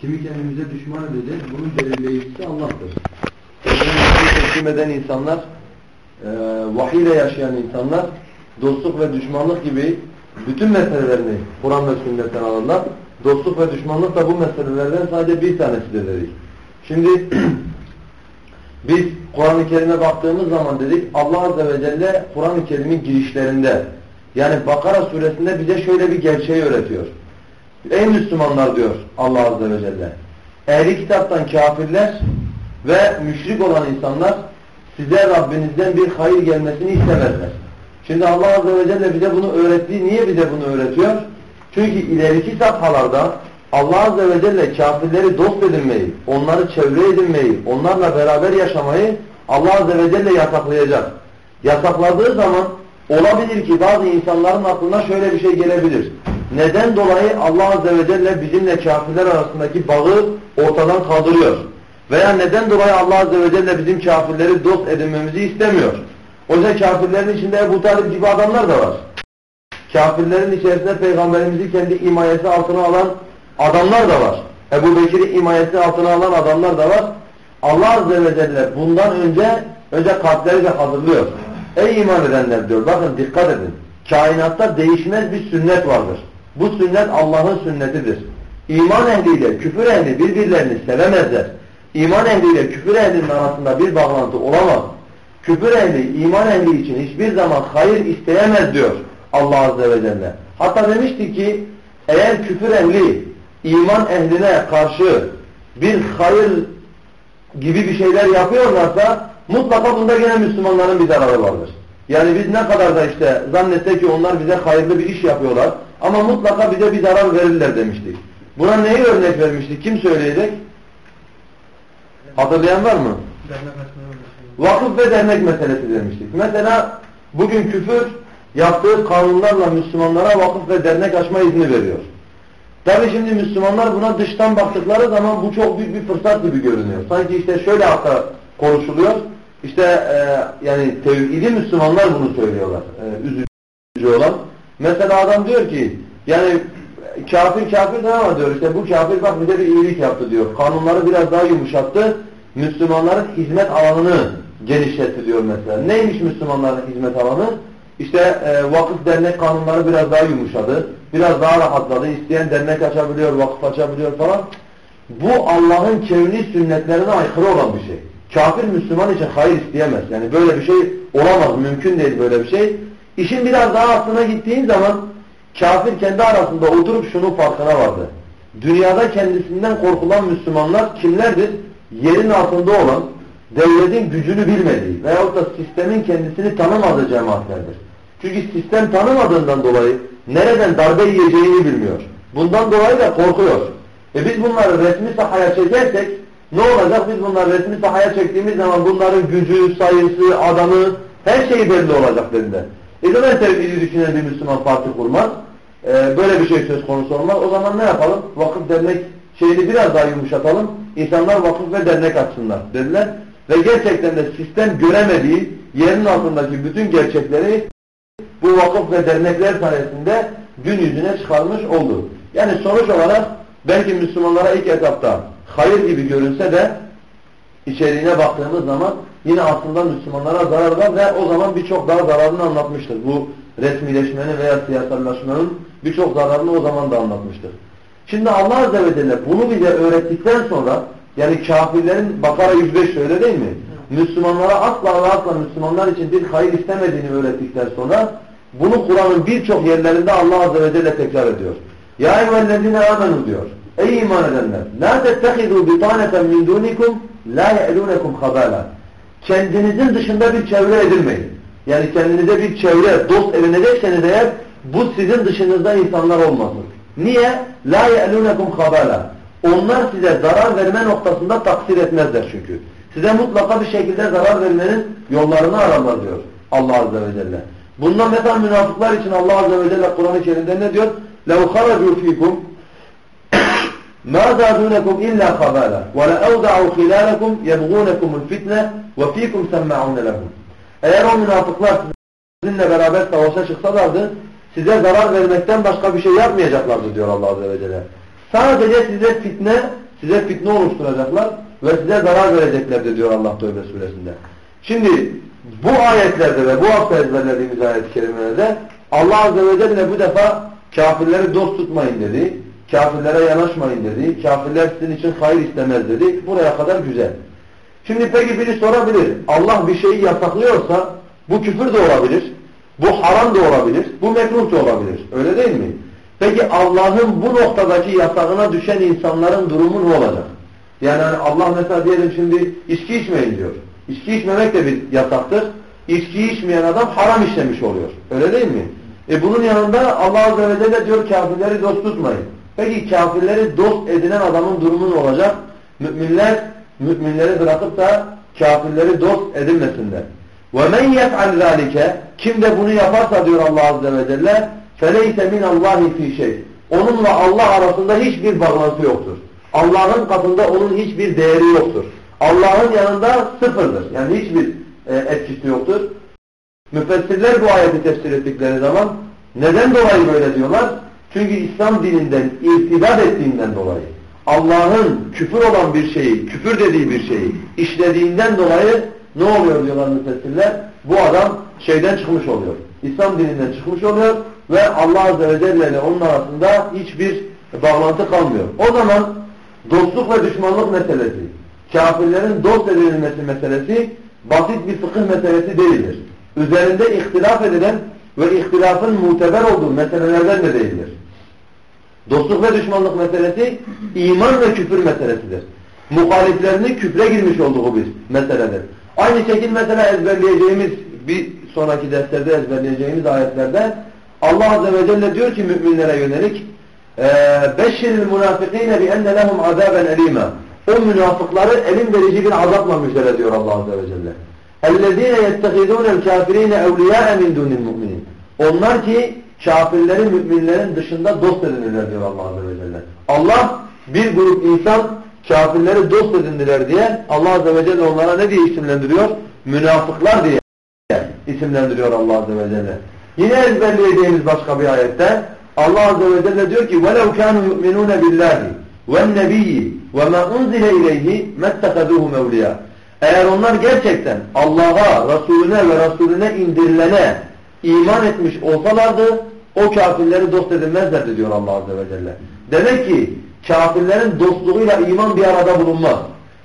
Kimi kendimize düşman edeceğiz. Bunun belirleyicisi Allah'tır. Teslim eden insanlar, e, vahiy ile yaşayan insanlar dostluk ve düşmanlık gibi bütün meselelerini Kur'an ve sünnetten alırlar. Dostluk ve düşmanlık da bu meselelerden sadece bir tanesidir dedik. Şimdi biz Kur'an-ı Kerim'e baktığımız zaman dedik Allah Azze ve Celle Kur'an-ı Kerim'in girişlerinde yani Bakara suresinde bize şöyle bir gerçeği öğretiyor. Ey Müslümanlar diyor Allah Azze ve Celle. Ehli kitaptan kafirler ve müşrik olan insanlar size Rabbinizden bir hayır gelmesini istemezler. Şimdi Allah Azze ve Celle bize bunu öğrettiği niye bize bunu öğretiyor? Çünkü ileriki safhalarda Allah Azze ve Celle kafirleri dost edinmeyi, onları çevre edinmeyi, onlarla beraber yaşamayı Allah Azze ve Celle yasaklayacak. Yasakladığı zaman olabilir ki bazı insanların aklına şöyle bir şey gelebilir. Neden dolayı Allah Azze ve Celle bizimle kafirler arasındaki bağı ortadan kaldırıyor? Veya neden dolayı Allah Azze ve Celle bizim kafirleri dost edinmemizi istemiyor? Oysa kafirlerin içinde Ebu Talib gibi adamlar da var. Kafirlerin içerisinde Peygamberimizi kendi imayesi altına alan adamlar da var. Ebu Bekir'i imayesi altına alan adamlar da var. Allah Azze ve Celle bundan önce önce kalpleri de hazırlıyor. Ey iman edenler diyor. Bakın dikkat edin. Kainatta değişmez bir sünnet vardır. Bu sünnet Allah'ın sünnetidir. İman ehliyle küfür ehli birbirlerini sevemezler. İman ehliyle küfür ehlinin arasında bir bağlantı olamaz. Küfür ehli iman ehli için hiçbir zaman hayır isteyemez diyor Allah Azze ve Celle. Hatta demişti ki eğer küfür ehli iman ehline karşı bir hayır gibi bir şeyler yapıyorlarsa mutlaka bunda gene Müslümanların bir zararı vardır. Yani biz ne kadar da işte zannetsek ki onlar bize hayırlı bir iş yapıyorlar ama mutlaka bize bir zarar verirler demiştik. Buna neyi örnek vermiştik? Kim söyleyecek? Hatırlayan var mı? Vakıf ve dernek meselesi demiştik. Mesela bugün küfür yaptığı kanunlarla Müslümanlara vakıf ve dernek açma izni veriyor. Tabi şimdi Müslümanlar buna dıştan baktıkları zaman bu çok büyük bir fırsat gibi görünüyor. Sanki işte şöyle hatta konuşuluyor. İşte e, yani tevhidi Müslümanlar bunu söylüyorlar. E, üzücü olan. Mesela adam diyor ki yani kafir kafir ama diyor işte bu kafir bak bize bir iyilik yaptı diyor. Kanunları biraz daha yumuşattı. Müslümanların hizmet alanını genişletti diyor mesela. Neymiş Müslümanların hizmet alanı? İşte e, vakıf dernek kanunları biraz daha yumuşadı. Biraz daha rahatladı. İsteyen dernek açabiliyor, vakıf açabiliyor falan. Bu Allah'ın kevni sünnetlerine aykırı olan bir şey. Kafir Müslüman için hayır isteyemez. Yani böyle bir şey olamaz. Mümkün değil böyle bir şey. İşin biraz daha aslına gittiğin zaman kafir kendi arasında oturup şunun farkına vardı. Dünyada kendisinden korkulan Müslümanlar kimlerdir? Yerin altında olan, devletin gücünü bilmediği veyahut da sistemin kendisini tanımadığı cemaatlerdir. Çünkü sistem tanımadığından dolayı nereden darbe yiyeceğini bilmiyor. Bundan dolayı da korkuyor. E biz bunları resmi sahaya çekersek ne olacak? Biz bunları resmi sahaya çektiğimiz zaman bunların gücü, sayısı, adamı her şeyi belli olacak dediler. E zaman tevhidi düşünen bir Müslüman parti kurmaz. E, böyle bir şey söz konusu olmaz. O zaman ne yapalım? Vakıf dernek şeyini biraz daha yumuşatalım. İnsanlar vakıf ve dernek açsınlar dediler. Ve gerçekten de sistem göremediği yerin altındaki bütün gerçekleri bu vakıf ve dernekler sayesinde gün yüzüne çıkarmış oldu. Yani sonuç olarak belki Müslümanlara ilk etapta hayır gibi görünse de içeriğine baktığımız zaman yine aslında Müslümanlara zarar var ve o zaman birçok daha zararını anlatmıştır. Bu resmileşmenin veya siyasallaşmanın birçok zararını o zaman da anlatmıştır. Şimdi Allah Azze ve Celle bunu bize öğrettikten sonra yani kafirlerin Bakara 105 öyle değil mi? Müslümanlara asla ve asla Müslümanlar için bir hayır istemediğini öğrettikten sonra bunu Kur'an'ın birçok yerlerinde Allah Azze ve Celle tekrar ediyor. Ya eyyühellezine amenu diyor. Ey iman edenler! La tettehidû bitaneten min dûnikum la ye'lûnekum habâlâ Kendinizin dışında bir çevre edilmeyin. Yani kendinize bir çevre, dost edinecekseniz eğer bu sizin dışınızda insanlar olmasın. Niye? La ye'lûnekum habâlâ. Onlar size zarar verme noktasında taksir etmezler çünkü. Size mutlaka bir şekilde zarar vermenin yollarını ararlar diyor Allah Azze ve Celle. Bundan mesela münafıklar için Allah Azze ve Celle Kur'an-ı Kerim'de ne diyor? لَوْ خَرَجُوا ف۪يكُمْ مَا زَادُونَكُمْ اِلَّا خَبَالًا وَلَاَوْدَعُوا خِلَالَكُمْ يَبْغُونَكُمُ الْفِتْنَةِ وَف۪يكُمْ سَمَّعُونَ لَهُمْ Eğer o münafıklar sizinle beraber savaşa çıksalardı, size zarar vermekten başka bir şey yapmayacaklardı diyor Allah Azze ve Celle. Sadece size fitne size fitne oluşturacaklar ve size zarar vereceklerdir diyor Allah Tövbe suresinde. Şimdi bu ayetlerde ve bu hafta ezberlediğimiz ayet-i kerimelerde Allah Azze ve Celle bu defa kafirleri dost tutmayın dedi. Kafirlere yanaşmayın dedi. Kafirler sizin için hayır istemez dedi. Buraya kadar güzel. Şimdi peki biri sorabilir. Allah bir şeyi yasaklıyorsa bu küfür de olabilir. Bu haram da olabilir. Bu mekruh da olabilir. Öyle değil mi? Peki Allah'ın bu noktadaki yasağına düşen insanların durumu ne olacak? Yani hani Allah mesela diyelim şimdi içki içmeyin diyor. İçki içmemek de bir yasaktır. İçki içmeyen adam haram işlemiş oluyor. Öyle değil mi? E bunun yanında Allah Azze ve Celle diyor kafirleri dost tutmayın. Peki kafirleri dost edinen adamın durumu ne olacak? Müminler müminleri bırakıp da kafirleri dost edinmesinler. وَمَنْ يَفْعَلْ ذَٰلِكَ Kim de bunu yaparsa diyor Allah Azze ve Celle فَلَيْسَ مِنَ اللّٰهِ ف۪ي şey. Onunla Allah arasında hiçbir bağlantı yoktur. Allah'ın katında onun hiçbir değeri yoktur. Allah'ın yanında sıfırdır. Yani hiçbir e, etkisi yoktur. Müfessirler bu ayeti tefsir ettikleri zaman neden dolayı böyle diyorlar? Çünkü İslam dininden irtidat ettiğinden dolayı. Allah'ın küfür olan bir şeyi, küfür dediği bir şeyi işlediğinden dolayı ne oluyor diyorlar müfessirler? Bu adam şeyden çıkmış oluyor. İslam dininden çıkmış oluyor ve Allah Azze ve Celle ile onun arasında hiçbir bağlantı kalmıyor. O zaman dostluk ve düşmanlık meselesi, kafirlerin dost edilmesi meselesi basit bir fıkıh meselesi değildir. Üzerinde ihtilaf edilen ve ihtilafın muteber olduğu meselelerden de değildir. Dostluk ve düşmanlık meselesi iman ve küfür meselesidir. Muhaliflerinin küfre girmiş olduğu bir meseledir. Aynı şekilde mesela ezberleyeceğimiz bir sonraki derslerde ezberleyeceğimiz ayetlerde Allah Azze ve Celle diyor ki müminlere yönelik beşşiril münafıkîne bi enne lehum azaben elîmâ o münafıkları elin verici bir azapla müjdele diyor Allah Azze ve Celle. اَلَّذ۪ينَ يَتَّخِذُونَ الْكَافِر۪ينَ اَوْلِيَاءَ مِنْ دُونِ الْمُؤْمِنِينَ Onlar ki kafirleri müminlerin dışında dost edinirler diyor Allah Azze ve Celle. Allah bir grup insan kafirleri dost edindiler diye Allah Azze ve Celle onlara ne diye isimlendiriyor? Münafıklar diye isimlendiriyor Allah Azze ve Celle. Yine ezberleyeceğimiz başka bir ayette Allah Azze ve Celle diyor ki وَلَوْ كَانُوا يُؤْمِنُونَ بِاللّٰهِ وَالنَّبِيِّ وَمَا أُنْزِلَ إِلَيْهِ مَتَّخَذُوهُ مَوْلِيَا Eğer onlar gerçekten Allah'a, Resulüne ve Resulüne indirilene iman etmiş olsalardı o kafirleri dost edinmezlerdi diyor Allah Azze ve Celle. Demek ki kafirlerin dostluğuyla iman bir arada bulunmaz.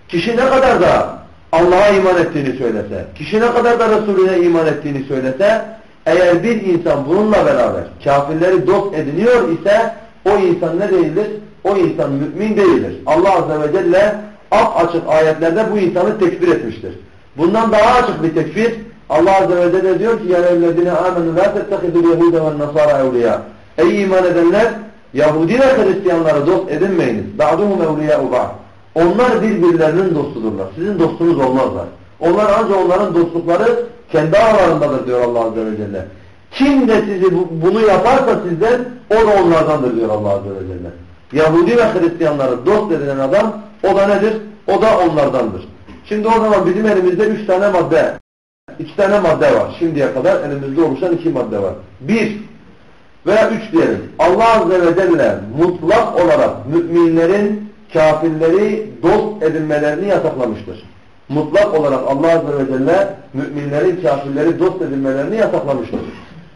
Kişi ne kadar da Allah'a iman ettiğini söylese, kişi ne kadar da Resulüne iman ettiğini söylese, eğer bir insan bununla beraber kafirleri dost ediniyor ise o insan ne değildir? O insan mümin değildir. Allah Azze ve Celle açık ayetlerde bu insanı tekfir etmiştir. Bundan daha açık bir tekfir Allah Azze ve Celle diyor ki يَا اَلَّذِينَ آمَنُوا لَا تَتَّخِذُوا الْيَهُودَ وَالنَّصَارَ اَوْلِيَا Ey iman edenler Yahudi ve Hristiyanları dost edinmeyiniz. بَعْدُهُمْ اَوْلِيَاءُ بَعْدٍ Onlar birbirlerinin dostudurlar. Sizin dostunuz olmazlar. Onlar ancak onların dostlukları kendi aralarındadır diyor Allah Azze ve Celle. Kim de sizi bunu yaparsa sizden o da onlardandır diyor Allah Azze ve Celle. Yahudi ve Hristiyanları dost edilen adam o da nedir? O da onlardandır. Şimdi o zaman bizim elimizde üç tane madde, iki tane madde var. Şimdiye kadar elimizde oluşan iki madde var. Bir veya üç diyelim. Allah Azze ve Celle mutlak olarak müminlerin kafirleri dost edinmelerini yasaklamıştır. Mutlak olarak Allah Azze ve Celle müminlerin kafirleri dost edinmelerini yasaklamıştır.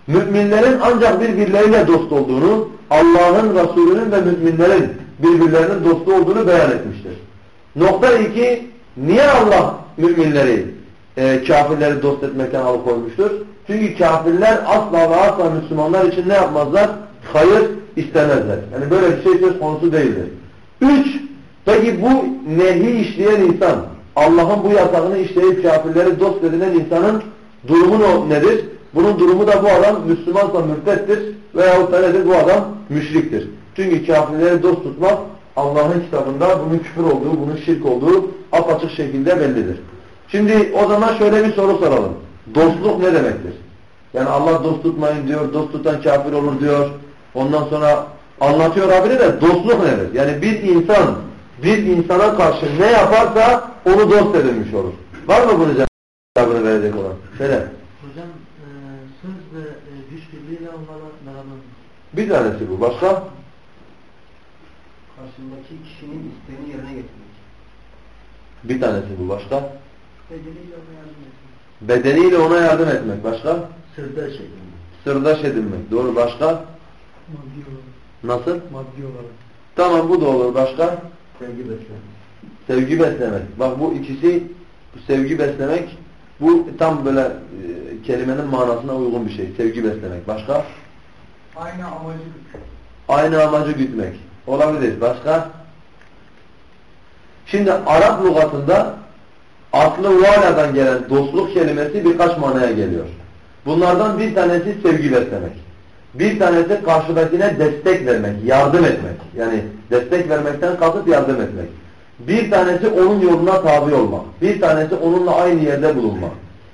Müminlerin ancak birbirleriyle dost olduğunu, Allah'ın, Resulünün ve müminlerin birbirlerinin dostu olduğunu beyan etmiştir. Nokta iki, niye Allah müminleri e, kafirleri dost etmekten alıkoymuştur? Çünkü kafirler asla ve asla Müslümanlar için ne yapmazlar? Hayır istemezler. Yani böyle bir şey söz konusu değildir. Üç, peki bu nehi işleyen insan, Allah'ın bu yasağını işleyip kafirleri dost edinen insanın durumu nedir? Bunun durumu da bu adam Müslümansa mürtettir veyahut da nedir? Bu adam müşriktir. Çünkü kafirleri dost tutmak Allah'ın kitabında bunun küfür olduğu, bunun şirk olduğu apaçık şekilde bellidir. Şimdi o zaman şöyle bir soru soralım. Dostluk ne demektir? Yani Allah dost tutmayın diyor, dost tutan kafir olur diyor. Ondan sonra anlatıyor haberi de dostluk nedir? Yani bir insan bir insana karşı ne yaparsa onu dost edilmiş olur. Var mı bunun cevabını verecek olan? Söyle. Hocam e, söz ve e, güç birliğiyle onlarla beraber Bir tanesi bu. Başka? karşı karşındaki kişinin isteğini yerine getirmek. Bir tanesi bu. Başka? Bedeliyle ona yardım etmek. Bedeniyle ona yardım etmek. Başka? Sırdaş edilmek. Sırdaş edinmek. Doğru. Başka? Maddi olarak. Nasıl? Maddi olarak. Tamam bu da olur. Başka? Sevgi beslemek. Sevgi beslemek. Bak bu ikisi bu sevgi beslemek bu tam böyle e, kelimenin manasına uygun bir şey. Sevgi beslemek. Başka? Aynı amacı Aynı amacı gütmek. Olabilir. Başka? Şimdi Arap lügatında aslı vala'dan gelen dostluk kelimesi birkaç manaya geliyor. Bunlardan bir tanesi sevgi beslemek. Bir tanesi karşıdakine destek vermek, yardım etmek. Yani destek vermekten kasıt yardım etmek. Bir tanesi onun yoluna tabi olmak. Bir tanesi onunla aynı yerde bulunmak.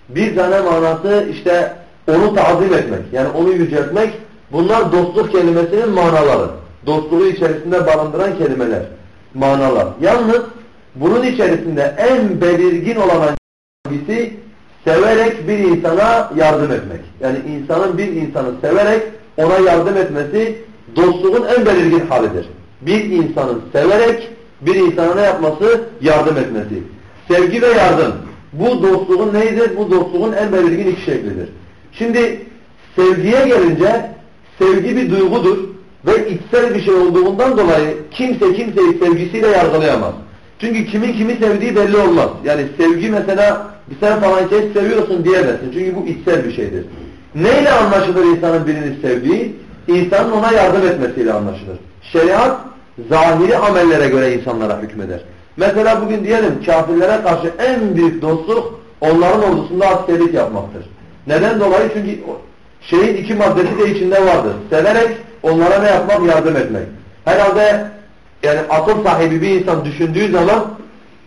Bir tane manası işte onu tazim etmek. Yani onu yüceltmek. Bunlar dostluk kelimesinin manaları. Dostluğu içerisinde barındıran kelimeler. Manalar. Yalnız bunun içerisinde en belirgin olan hangisi severek bir insana yardım etmek. Yani insanın bir insanı severek ona yardım etmesi dostluğun en belirgin halidir. Bir insanın severek bir insana ne yapması? Yardım etmesi. Sevgi ve yardım. Bu dostluğun neydir? Bu dostluğun en belirgin iki şeklidir. Şimdi sevgiye gelince sevgi bir duygudur ve içsel bir şey olduğundan dolayı kimse kimseyi sevgisiyle yargılayamaz. Çünkü kimin kimi sevdiği belli olmaz. Yani sevgi mesela sen falan kez seviyorsun diyemezsin. Çünkü bu içsel bir şeydir. Neyle anlaşılır insanın birini sevdiği? İnsanın ona yardım etmesiyle anlaşılır. Şeriat zahiri amellere göre insanlara hükmeder. Mesela bugün diyelim kafirlere karşı en büyük dostluk onların ordusunda askerlik yapmaktır. Neden dolayı? Çünkü şeyin iki maddesi de içinde vardır. Severek onlara ne yapmak? Yardım etmek. Herhalde yani akıl sahibi bir insan düşündüğü zaman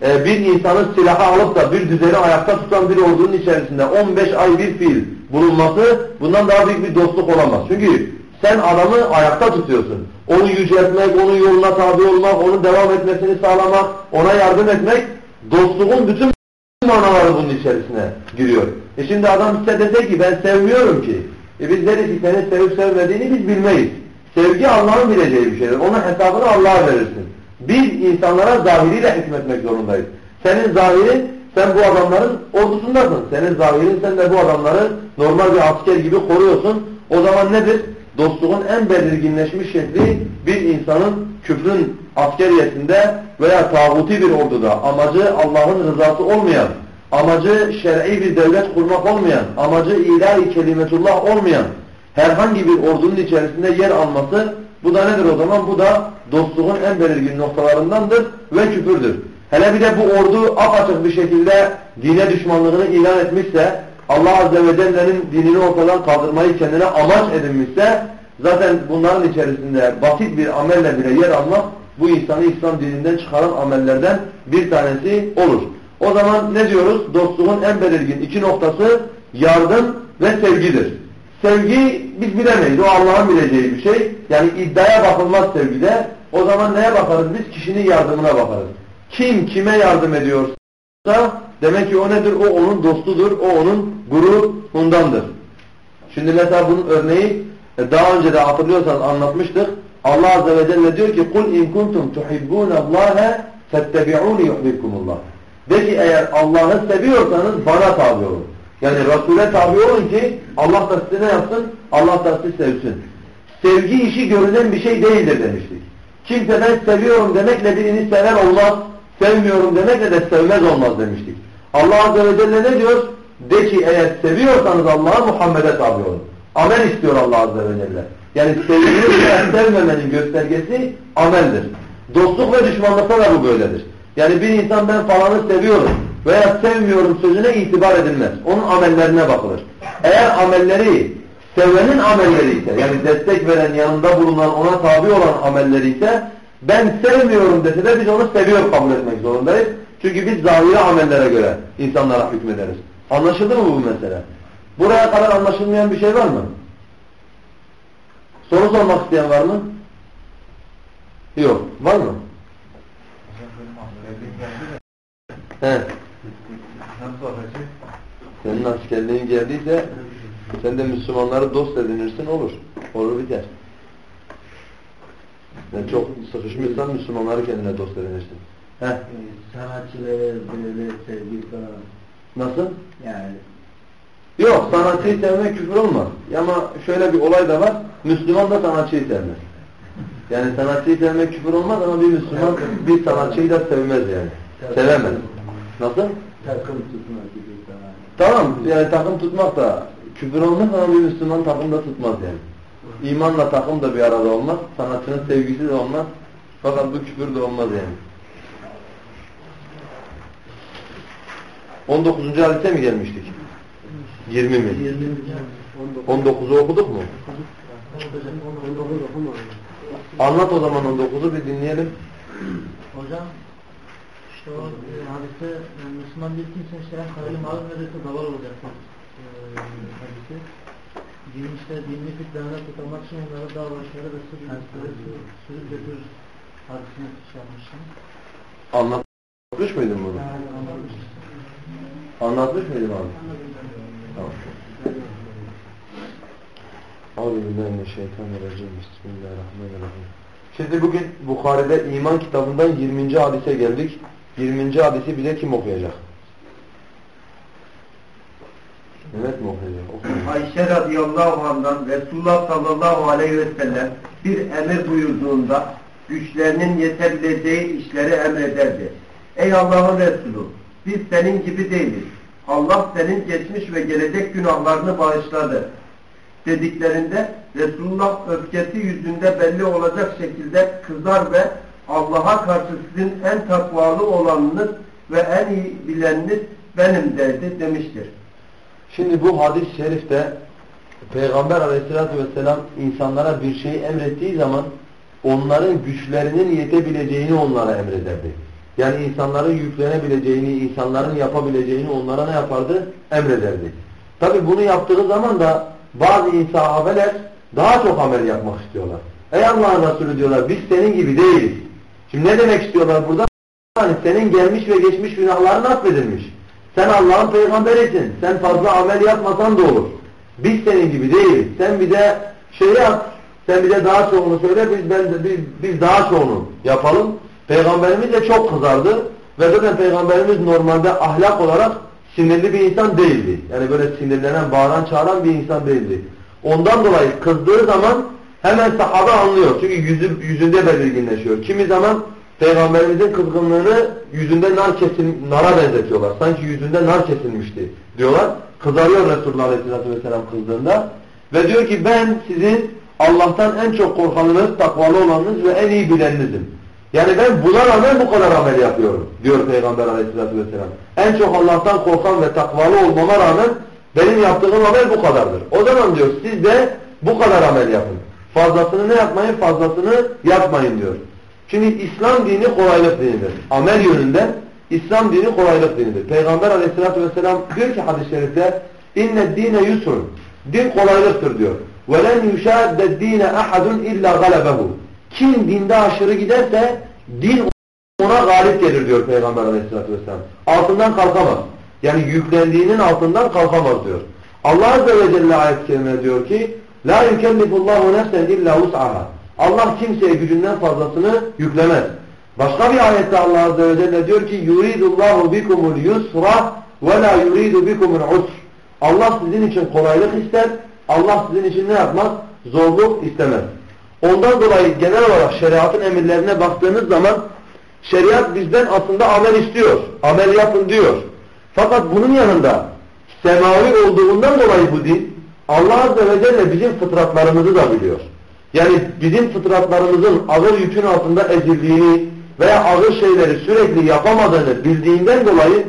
e, bir insanın silahı alıp da bir düzeni ayakta tutan bir ordunun içerisinde 15 ay bir fiil bulunması bundan daha büyük bir dostluk olamaz. Çünkü sen adamı ayakta tutuyorsun. Onu yüceltmek, onun yoluna tabi olmak, onun devam etmesini sağlamak, ona yardım etmek dostluğun bütün manaları bunun içerisine giriyor. E şimdi adam size dese ki ben sevmiyorum ki. E biz deriz ki senin sevip sevmediğini biz bilmeyiz. Sevgi Allah'ın bileceği bir şeydir. Onun hesabını Allah'a verirsin. Biz insanlara zahiriyle hükmetmek zorundayız. Senin zahirin sen bu adamların ordusundasın. Senin zahirin sen de bu adamları normal bir asker gibi koruyorsun. O zaman nedir? Dostluğun en belirginleşmiş şekli bir insanın küfrün askeriyesinde veya tağuti bir orduda amacı Allah'ın rızası olmayan, amacı şer'i bir devlet kurmak olmayan, amacı ilahi kelimetullah olmayan herhangi bir ordunun içerisinde yer alması bu da nedir o zaman? Bu da dostluğun en belirgin noktalarındandır ve küfürdür. Hele bir de bu ordu apaçık bir şekilde dine düşmanlığını ilan etmişse, Allah Azze ve Celle'nin dinini ortadan kaldırmayı kendine amaç edinmişse, zaten bunların içerisinde basit bir amelle bile yer almak, bu insanı İslam dininden çıkaran amellerden bir tanesi olur. O zaman ne diyoruz? Dostluğun en belirgin iki noktası yardım ve sevgidir. Sevgi biz bilemeyiz. O Allah'ın bileceği bir şey. Yani iddiaya bakılmaz sevgide. O zaman neye bakarız? Biz kişinin yardımına bakarız. Kim kime yardım ediyorsa demek ki o nedir? O onun dostudur. O onun grubundandır. Şimdi mesela bunun örneği e, daha önce de hatırlıyorsanız anlatmıştık. Allah Azze ve Celle diyor ki قُلْ اِنْ كُنْتُمْ تُحِبُّونَ اللّٰهَ فَاتَّبِعُونِ يُحْبِبْكُمُ اللّٰهِ De ki eğer Allah'ı seviyorsanız bana tabi olun. Yani Resul'e tabi olun ki Allah da size ne yapsın? Allah da sizi sevsin. Sevgi işi görünen bir şey değildir demiştik. Kimse ben seviyorum demekle birini sever olmaz, sevmiyorum demekle de sevmez olmaz demiştik. Allah Azze ve Celle ne diyor? De ki eğer seviyorsanız Allah'a Muhammed'e tabi olun. Amel istiyor Allah Azze ve Celle. Yani sevginin veya sevmemenin göstergesi ameldir. Dostluk ve düşmanlıkta da bu böyledir. Yani bir insan ben falanı seviyorum veya sevmiyorum sözüne itibar edilmez. Onun amellerine bakılır. Eğer amelleri sevenin amelleri ise yani destek veren yanında bulunan ona tabi olan amelleri ise ben sevmiyorum dese de biz onu seviyor kabul etmek zorundayız. Çünkü biz zahiri amellere göre insanlara hükmederiz. Anlaşıldı mı bu mesele? Buraya kadar anlaşılmayan bir şey var mı? Soru sormak isteyen var mı? Yok. Var mı? He. Senin askerliğin geldiyse sen de Müslümanları dost edinirsin olur. Olur biter. Yani çok sıkışmışsan Müslümanları kendine dost edinirsin. Heh. Ee, Sanatçıları böyle sevgi falan. Nasıl? Yani Yok sanatçıyı sevmek küfür olmaz. Ama şöyle bir olay da var. Müslüman da sanatçıyı sevmez. Yani sanatçıyı sevmek küfür olmaz ama bir Müslüman bir sanatçıyı da sevmez yani. Sevemez. Nasıl? takım tutmak. Tamam yani takım tutmak da küfür olmaz ama bir Müslüman takım da tutmaz yani. İmanla takım da bir arada olmaz. Sanatçının sevgisi de olmaz. Fakat bu küfür de olmaz yani. 19. hadise mi gelmiştik? 20 mi? 19'u okuduk mu? Anlat o zaman 19'u bir dinleyelim. Hocam işte o e, hadiste e, Müslüman bir kimse işte en hayırlı malum neredeyse daval olacak e, hadisi. Din işte dinli fitnelerden kurtarmak için onlara davranışları ve sırf hadisleri sürüp götürür hadisini şey yapmıştım. Anlatmış mıydın bunu? Yani anlamıştım. Anlatmış mıydım abi? Tamam. Euzubillahimineşşeytanirracim. Bismillahirrahmanirrahim. Şimdi bugün Bukhari'de iman kitabından 20. hadise geldik. 20. hadisi bize kim okuyacak? Mehmet mi? Okuyacak. Ayşe radıyallahu anh'dan Resulullah sallallahu aleyhi ve sellem bir emir buyurduğunda güçlerinin yetebileceği işleri emrederdi. Ey Allah'ın Resulü biz senin gibi değiliz. Allah senin geçmiş ve gelecek günahlarını bağışladı. Dediklerinde Resulullah öfkesi yüzünde belli olacak şekilde kızar ve Allah'a karşı sizin en takvalı olanınız ve en iyi bileniniz benim derdi demiştir. Şimdi bu hadis-i şerifte Peygamber aleyhissalatü vesselam insanlara bir şeyi emrettiği zaman onların güçlerinin yetebileceğini onlara emrederdi. Yani insanların yüklenebileceğini, insanların yapabileceğini onlara ne yapardı? Emrederdi. Tabi bunu yaptığı zaman da bazı sahabeler daha çok amel yapmak istiyorlar. Ey Allah'ın Resulü diyorlar biz senin gibi değiliz. Şimdi ne demek istiyorlar burada? Yani senin gelmiş ve geçmiş günahların affedilmiş. Sen Allah'ın peygamberisin. Sen fazla amel yapmasan da olur. Biz senin gibi değiliz. Sen bir de şey yap. Sen bir de daha çoğunu söyle. Biz, ben de, biz, biz daha çoğunu yapalım. Peygamberimiz de çok kızardı. Ve zaten Peygamberimiz normalde ahlak olarak sinirli bir insan değildi. Yani böyle sinirlenen, bağıran, çağıran bir insan değildi. Ondan dolayı kızdığı zaman hemen sahabe anlıyor. Çünkü yüzü, yüzünde belirginleşiyor. Kimi zaman Peygamberimizin kızgınlığını yüzünde nar kesin, nara benzetiyorlar. Sanki yüzünde nar kesilmişti diyorlar. Kızarıyor Resulullah Aleyhisselatü Vesselam kızdığında. Ve diyor ki ben sizin Allah'tan en çok korkanınız, takvalı olanınız ve en iyi bileninizim. Yani ben buna rağmen bu kadar amel yapıyorum diyor Peygamber Aleyhisselatü Vesselam. En çok Allah'tan korkan ve takvalı olmama rağmen benim yaptığım amel bu kadardır. O zaman diyor siz de bu kadar amel yapın. Fazlasını ne yapmayın? Fazlasını yapmayın diyor. Şimdi İslam dini kolaylık dinidir. Amel yönünden İslam dini kolaylık dinidir. Peygamber aleyhissalatü vesselam diyor ki hadis-i şerifte اِنَّ dine yusrun Din kolaylıktır diyor. وَلَنْ يُشَادَّ الدِّينَ اَحَدٌ اِلَّا غَلَبَهُ Kim dinde aşırı giderse din ona galip gelir diyor Peygamber aleyhissalatü vesselam. Altından kalkamaz. Yani yüklendiğinin altından kalkamaz diyor. Allah Azze ve Celle ayet-i kerime diyor ki La yükellifullahu nefsen illa vus'aha. Allah kimseye gücünden fazlasını yüklemez. Başka bir ayette Allah Azze ve Celle diyor ki yuridullahu bikumul yusra ve la yuridu bikumul usr. Allah sizin için kolaylık ister. Allah sizin için ne yapmaz? Zorluk istemez. Ondan dolayı genel olarak şeriatın emirlerine baktığınız zaman şeriat bizden aslında amel istiyor. Amel yapın diyor. Fakat bunun yanında semavi olduğundan dolayı bu din Allah Azze ve Celle bizim fıtratlarımızı da biliyor. Yani bizim fıtratlarımızın ağır yükün altında ezildiğini veya ağır şeyleri sürekli yapamadığını bildiğinden dolayı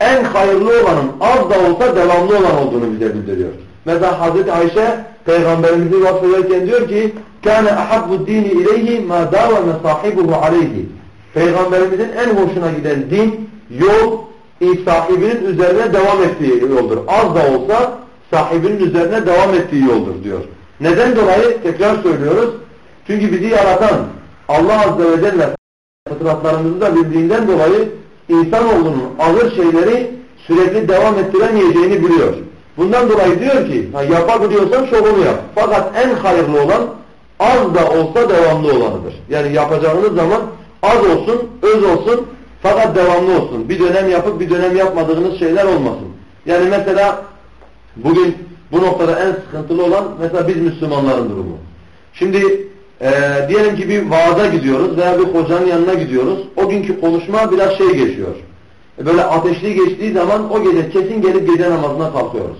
en hayırlı olanın az da olsa devamlı olan olduğunu bize bildiriyor. Mesela Hazreti Ayşe Peygamberimizi vasfederken diyor ki كَانَ أَحَبُّ الدِّينِ اِلَيْهِ مَا دَاوَمَ صَاحِبُهُ عَلَيْهِ Peygamberimizin en hoşuna giden din, yol, sahibinin üzerine devam ettiği yoldur. Az da olsa sahibinin üzerine devam ettiği yoldur diyor. Neden dolayı? Tekrar söylüyoruz. Çünkü bizi yaratan Allah Azze ve Celle fıtratlarımızı da bildiğinden dolayı insanoğlunun ağır şeyleri sürekli devam ettiremeyeceğini biliyor. Bundan dolayı diyor ki yapabiliyorsan şovunu yap. Fakat en hayırlı olan az da olsa devamlı olanıdır. Yani yapacağınız zaman az olsun, öz olsun fakat devamlı olsun. Bir dönem yapıp bir dönem yapmadığınız şeyler olmasın. Yani mesela bugün bu noktada en sıkıntılı olan mesela biz Müslümanların durumu. Şimdi e, diyelim ki bir vaaza gidiyoruz veya bir hocanın yanına gidiyoruz. O günkü konuşma biraz şey geçiyor. E, böyle ateşli geçtiği zaman o gece kesin gelip gece namazına kalkıyoruz.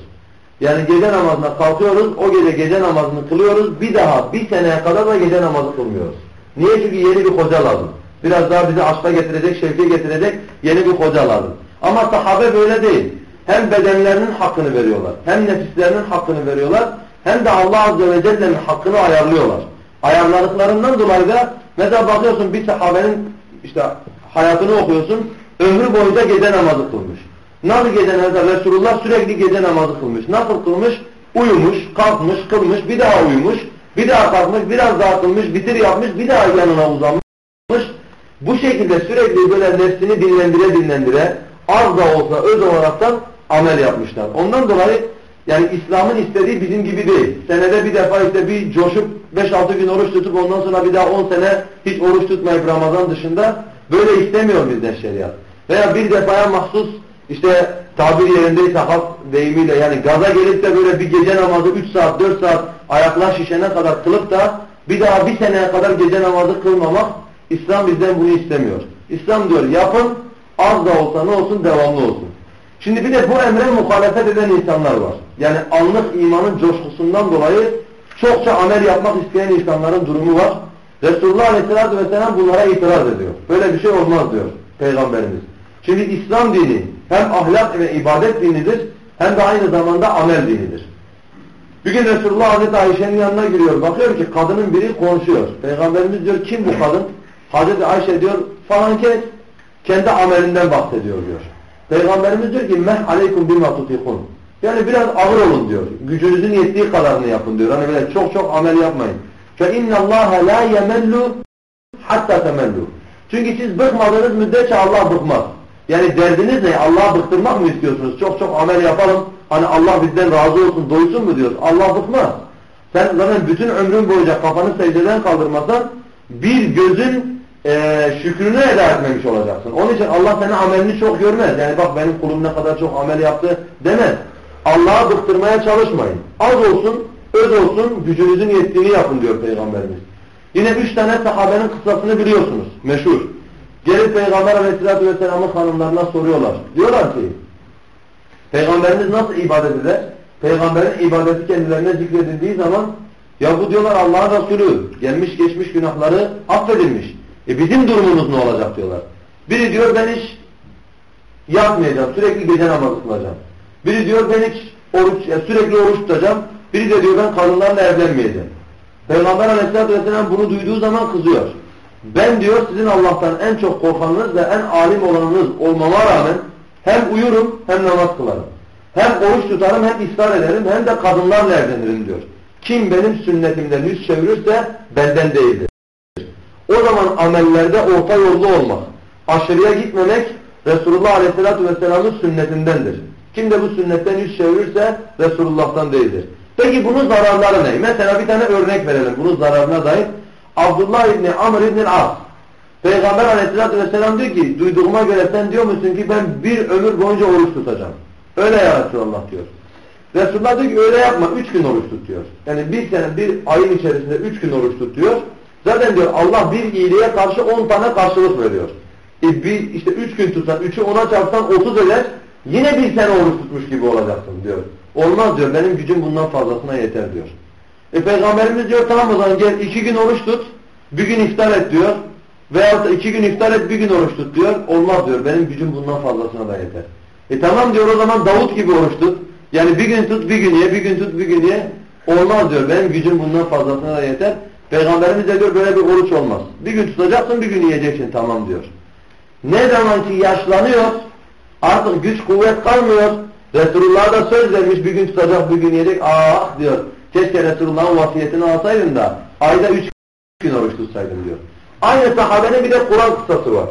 Yani gece namazına kalkıyoruz, o gece gece namazını kılıyoruz. Bir daha bir seneye kadar da gece namazı kılmıyoruz. Niye? Çünkü yeni bir hoca lazım. Biraz daha bizi aşka getirecek, şevke getirecek yeni bir hoca lazım. Ama sahabe böyle değil. Hem bedenlerinin hakkını veriyorlar, hem nefislerinin hakkını veriyorlar, hem de Allah Azze ve Celle'nin hakkını ayarlıyorlar. Ayarladıklarından dolayı da mesela bakıyorsun bir sahabenin işte hayatını okuyorsun, ömrü boyunca gece namazı kılmış. Nasıl gece namazı? Resulullah sürekli gece namazı kılmış. Nasıl kılmış? Uyumuş, kalkmış, kılmış, bir daha uyumuş, bir daha kalkmış, biraz daha kılmış, bitir yapmış, bir daha yanına uzanmış. Bu şekilde sürekli böyle nefsini dinlendire dinlendire az da olsa öz olaraktan amel yapmışlar. Ondan dolayı yani İslam'ın istediği bizim gibi değil. Senede bir defa işte bir coşup 5-6 gün oruç tutup ondan sonra bir daha 10 sene hiç oruç tutmayıp Ramazan dışında böyle istemiyor bizden şeriat. Veya bir defaya mahsus işte tabir yerindeyse halk deyimiyle yani gaza gelip de böyle bir gece namazı 3 saat 4 saat ayaklar şişene kadar kılıp da bir daha bir seneye kadar gece namazı kılmamak İslam bizden bunu istemiyor. İslam diyor yapın az da olsa ne olsun devamlı olsun. Şimdi bir de bu emre muhalefet eden insanlar var. Yani anlık imanın coşkusundan dolayı çokça amel yapmak isteyen insanların durumu var. Resulullah Aleyhisselatü Vesselam bunlara itiraz ediyor. Böyle bir şey olmaz diyor Peygamberimiz. Şimdi İslam dini hem ahlak ve ibadet dinidir hem de aynı zamanda amel dinidir. Bir gün Resulullah Hazreti Ayşe'nin yanına giriyor. Bakıyor ki kadının biri konuşuyor. Peygamberimiz diyor kim bu kadın? Hazreti Ayşe diyor falan kes kendi amelinden bahsediyor diyor. Peygamberimiz diyor ki meh aleykum bima tutikun. Yani biraz ağır olun diyor. Gücünüzün yettiği kadarını yapın diyor. Hani böyle çok çok amel yapmayın. Fe inna Allah la yemellu hatta temellu. Çünkü siz bıkmadığınız müddetçe Allah bıkmaz. Yani derdiniz ne? Allah'a bıktırmak mı istiyorsunuz? Çok çok amel yapalım. Hani Allah bizden razı olsun, doysun mu diyor. Allah bıkmaz. Sen zaten bütün ömrün boyunca kafanı secdeden kaldırmasan bir gözün e, şükrünü eda etmemiş olacaksın. Onun için Allah senin amelini çok görmez. Yani bak benim kulum ne kadar çok amel yaptı demez. Allah'a bıktırmaya çalışmayın. Az olsun, öz olsun, gücünüzün yettiğini yapın diyor Peygamberimiz. Yine üç tane sahabenin kıssasını biliyorsunuz. Meşhur. Gelip Peygamber Aleyhisselatü Vesselam'ın hanımlarına soruyorlar. Diyorlar ki Peygamberimiz nasıl ibadet eder? Peygamberin ibadeti kendilerine zikredildiği zaman ya bu diyorlar Allah'ın Resulü gelmiş geçmiş günahları affedilmiş. E bizim durumumuz ne olacak diyorlar. Biri diyor ben hiç yapmayacağım. Sürekli gece namazı kılacağım. Biri diyor ben hiç oruç, yani sürekli oruç tutacağım. Biri de diyor ben kadınlarla evlenmeyeceğim. Peygamber aleyhissalatü vesselam bunu duyduğu zaman kızıyor. Ben diyor sizin Allah'tan en çok korkanınız ve en alim olanınız olmama rağmen hem uyurum hem namaz kılarım. Hem oruç tutarım hem iftar ederim hem de kadınlarla evlenirim diyor. Kim benim sünnetimden yüz çevirirse benden değildir. O zaman amellerde orta yolda olmak, aşırıya gitmemek Resulullah Aleyhisselatü Vesselam'ın sünnetindendir. Kim de bu sünnetten yüz çevirirse Resulullah'tan değildir. Peki bunun zararları ne? Mesela bir tane örnek verelim bunun zararına dair. Abdullah İbni Amr İbni As. Peygamber Aleyhisselatü Vesselam diyor ki duyduğuma göre sen diyor musun ki ben bir ömür boyunca oruç tutacağım. Öyle ya Resulullah diyor. Resulullah diyor ki öyle yapma. Üç gün oruç tut diyor. Yani bir sene bir ayın içerisinde üç gün oruç tut diyor. Zaten diyor Allah bir iyiliğe karşı on tane karşılık veriyor. E bir, işte üç gün tutsan, üçü ona çarpsan otuz eder. Yine bir sene oruç tutmuş gibi olacaksın diyor. Olmaz diyor. Benim gücüm bundan fazlasına yeter diyor. E Peygamberimiz diyor tamam o zaman gel iki gün oruç tut. Bir gün iftar et diyor. Veyahut da iki gün iftar et bir gün oruç tut diyor. Olmaz diyor. Benim gücüm bundan fazlasına da yeter. E tamam diyor o zaman Davut gibi oruç tut. Yani bir gün tut bir gün ye, bir gün tut bir gün ye. Olmaz diyor. Benim gücüm bundan fazlasına da yeter. Peygamberimiz de diyor böyle bir oruç olmaz. Bir gün tutacaksın bir gün yiyeceksin tamam diyor. Ne zaman ki yaşlanıyor artık güç kuvvet kalmıyor. Resulullah da söz vermiş bir gün tutacak bir gün yiyecek. Ah diyor. Keşke Resulullah'ın vasiyetini alsaydım da ayda üç gün oruç tutsaydım diyor. Aynı sahabenin bir de Kur'an kıssası var.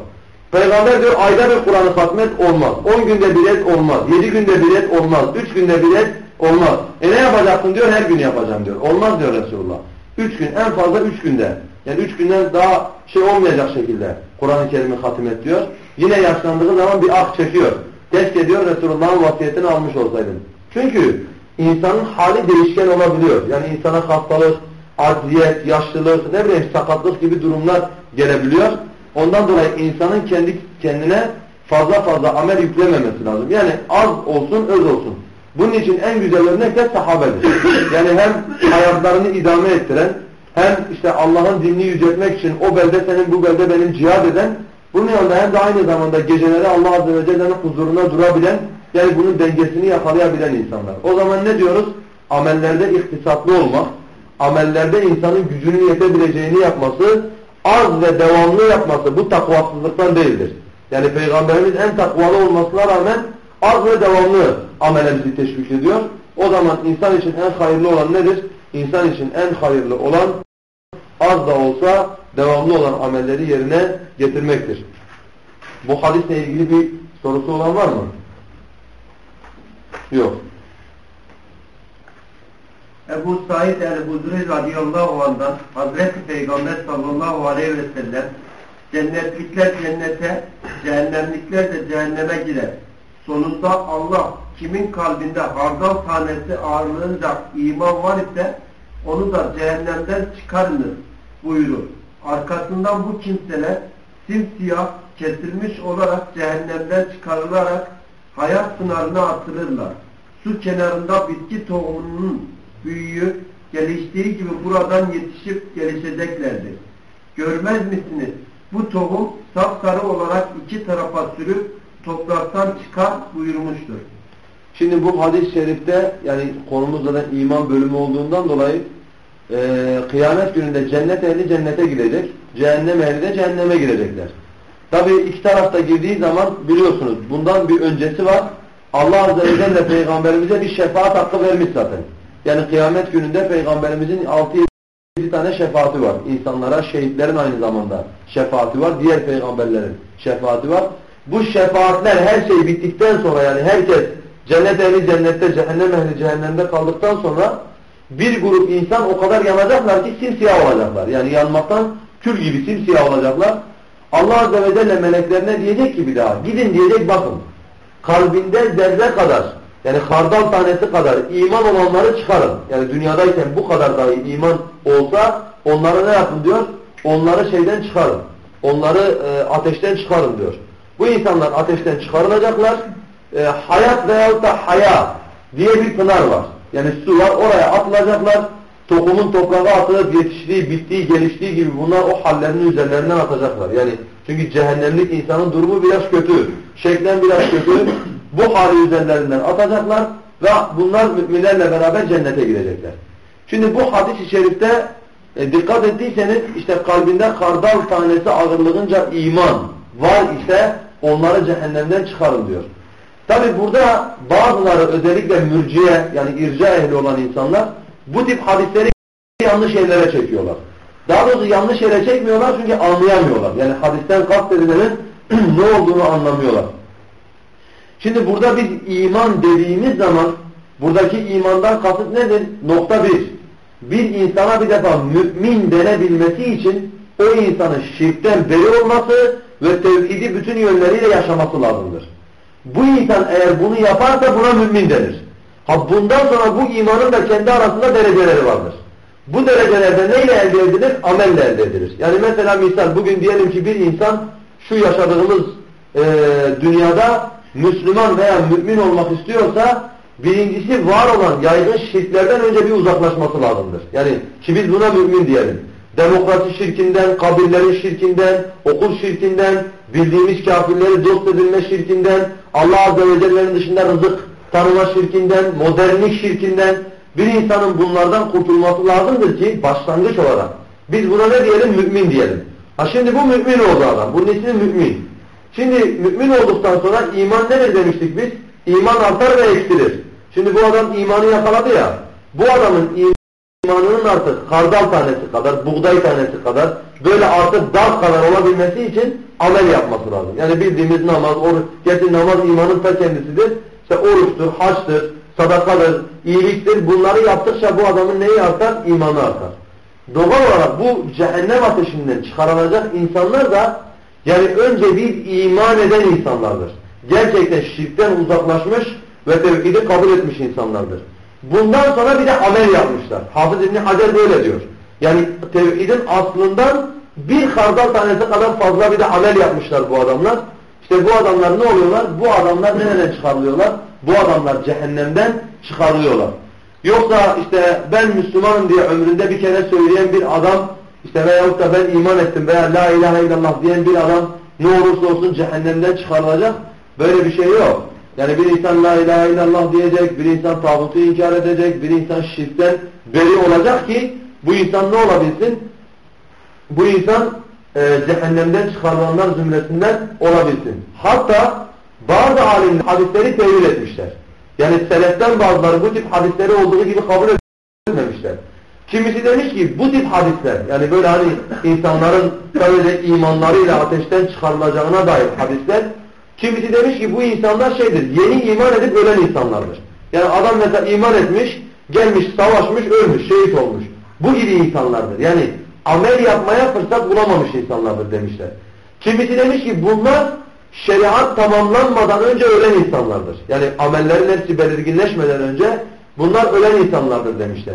Peygamber diyor ayda bir Kur'an'ı hatmet olmaz. On günde bir et olmaz. Yedi günde bir et olmaz. Üç günde bir et olmaz. E ne yapacaksın diyor her gün yapacağım diyor. Olmaz diyor Resulullah. Üç gün, en fazla üç günde. Yani üç günden daha şey olmayacak şekilde Kur'an-ı Kerim'i hatim et diyor. Yine yaşlandığı zaman bir ah çekiyor. Keşke diyor Resulullah'ın vasiyetini almış olsaydım. Çünkü insanın hali değişken olabiliyor. Yani insana hastalık, acziyet, yaşlılık, ne bileyim sakatlık gibi durumlar gelebiliyor. Ondan dolayı insanın kendi kendine fazla fazla amel yüklememesi lazım. Yani az olsun, öz olsun. Bunun için en güzel örnek de sahabedir. Yani hem hayatlarını idame ettiren, hem işte Allah'ın dinini yüceltmek için o belde senin, bu belde benim cihad eden, bunun yanında hem de aynı zamanda geceleri Allah Azze ve Celle'nin huzuruna durabilen, yani bunun dengesini yakalayabilen insanlar. O zaman ne diyoruz? Amellerde iktisatlı olmak, amellerde insanın gücünün yetebileceğini yapması, az ve devamlı yapması bu takvasızlıktan değildir. Yani Peygamberimiz en takvalı olmasına rağmen az ve devamlı amele bizi teşvik ediyor. O zaman insan için en hayırlı olan nedir? İnsan için en hayırlı olan az da olsa devamlı olan amelleri yerine getirmektir. Bu hadisle ilgili bir sorusu olan var mı? Yok. Ebu Said el-Hudri radıyallahu anh'dan Hazreti Peygamber sallallahu aleyhi ve sellem cennetlikler cennete, cehennemlikler de cehenneme girer. Sonunda Allah kimin kalbinde hardal tanesi ağırlığınca iman var ise onu da cehennemden çıkarınız buyurur. Arkasından bu kimseler simsiyah kesilmiş olarak cehennemden çıkarılarak hayat sınırına atılırlar. Su kenarında bitki tohumunun büyüyüp geliştiği gibi buradan yetişip gelişeceklerdir. Görmez misiniz? Bu tohum sapsarı olarak iki tarafa sürüp topraktan çıkar buyurmuştur. Şimdi bu hadis-i şerifte yani konumuz zaten iman bölümü olduğundan dolayı e, kıyamet gününde cennet ehli cennete gidecek, cehennem ehli de cehenneme girecekler. Tabi iki tarafta girdiği zaman biliyorsunuz bundan bir öncesi var. Allah Azze ve Celle Peygamberimize bir şefaat hakkı vermiş zaten. Yani kıyamet gününde Peygamberimizin 6-7 tane şefaati var. İnsanlara şehitlerin aynı zamanda şefaati var. Diğer peygamberlerin şefaati var. Bu şefaatler her şey bittikten sonra yani herkes cennet ehli cennette, cehennem ehli cehennemde kaldıktan sonra bir grup insan o kadar yanacaklar ki simsiyah olacaklar. Yani yanmaktan kül gibi simsiyah olacaklar. Allah Azze ve Celle meleklerine diyecek ki bir daha gidin diyecek bakın kalbinde zerre kadar yani hardal tanesi kadar iman olanları çıkarın. Yani dünyadayken bu kadar dahi iman olsa onları ne yapın diyor? Onları şeyden çıkarın. Onları e, ateşten çıkarın diyor. Bu insanlar ateşten çıkarılacaklar. E, hayat veyahut da haya diye bir pınar var. Yani su var oraya atılacaklar. Tohumun toprağa atılıp yetiştiği, bittiği, geliştiği gibi bunlar o hallerinin üzerlerinden atacaklar. Yani çünkü cehennemlik insanın durumu biraz kötü. Şeklen biraz kötü. Bu hali üzerlerinden atacaklar ve bunlar müminlerle beraber cennete girecekler. Şimdi bu hadis-i şerifte e, dikkat ettiyseniz işte kalbinde kardal tanesi ağırlığınca iman var ise onları cehennemden çıkarın diyor. Tabi burada bazıları özellikle mürciye yani irca ehli olan insanlar bu tip hadisleri yanlış yerlere çekiyorlar. Daha doğrusu yanlış yere çekmiyorlar çünkü anlayamıyorlar. Yani hadisten kastedilenin ne olduğunu anlamıyorlar. Şimdi burada biz iman dediğimiz zaman buradaki imandan kasıt nedir? Nokta bir. Bir insana bir defa mümin denebilmesi için o insanın şirkten beri olması ve tevhidi bütün yönleriyle yaşaması lazımdır. Bu insan eğer bunu yaparsa buna mümin denir. Ha bundan sonra bu imanın da kendi arasında dereceleri vardır. Bu derecelerde neyle elde edilir? Amelle elde edilir. Yani mesela misal bugün diyelim ki bir insan şu yaşadığımız e, dünyada Müslüman veya mümin olmak istiyorsa birincisi var olan yaygın şirklerden önce bir uzaklaşması lazımdır. Yani ki biz buna mümin diyelim. Demokrasi şirkinden, kabirlerin şirkinden, okul şirkinden, bildiğimiz kafirleri dost edilme şirkinden, Allah Azze ve Celle'nin dışında rızık tanıma şirkinden, modernlik şirkinden bir insanın bunlardan kurtulması lazımdır ki başlangıç olarak. Biz buna ne diyelim? Mümin diyelim. Ha şimdi bu mümin oldu adam. Bunun ismi mümin. Şimdi mümin olduktan sonra iman nedir demiştik biz? İman artar ve eksilir. Şimdi bu adam imanı yakaladı ya. Bu adamın imanının artık kardal tanesi kadar, buğday tanesi kadar böyle artık dal kadar olabilmesi için amel yapması lazım. Yani bildiğimiz namaz, oruç, gerçi namaz imanın ta kendisidir. İşte oruçtur, haçtır, sadakadır, iyiliktir. Bunları yaptıkça bu adamın neyi artar? İmanı artar. Doğal olarak bu cehennem ateşinden çıkarılacak insanlar da yani önce bir iman eden insanlardır. Gerçekten şirkten uzaklaşmış ve tevhidi kabul etmiş insanlardır. Bundan sonra bir de amel yapmışlar. Hafız İbni Hacer böyle diyor. Yani tevhidin aslından bir kardal tanesi kadar fazla bir de amel yapmışlar bu adamlar. İşte bu adamlar ne oluyorlar? Bu adamlar nereden çıkarılıyorlar? Bu adamlar cehennemden çıkarılıyorlar. Yoksa işte ben Müslümanım diye ömründe bir kere söyleyen bir adam işte veyahut da ben iman ettim veya la ilahe illallah diyen bir adam ne olursa olsun cehennemden çıkarılacak. Böyle bir şey yok. Yani bir insan la ilahe illallah diyecek, bir insan tağutu inkar edecek, bir insan şirkten beri olacak ki bu insan ne olabilsin? Bu insan e, cehennemden çıkarılanlar zümresinden olabilsin. Hatta bazı alimler hadisleri tevil etmişler. Yani seleften bazıları bu tip hadisleri olduğu gibi kabul etmemişler. Kimisi demiş ki bu tip hadisler yani böyle hani insanların sadece imanlarıyla ateşten çıkarılacağına dair hadisler kimisi demiş ki bu insanlar şeydir yeni iman edip ölen insanlardır. Yani adam mesela iman etmiş gelmiş savaşmış ölmüş şehit olmuş. Bu gibi insanlardır. Yani amel yapmaya fırsat bulamamış insanlardır demişler. Kimisi demiş ki bunlar şeriat tamamlanmadan önce ölen insanlardır. Yani amellerin hepsi belirginleşmeden önce bunlar ölen insanlardır demişler.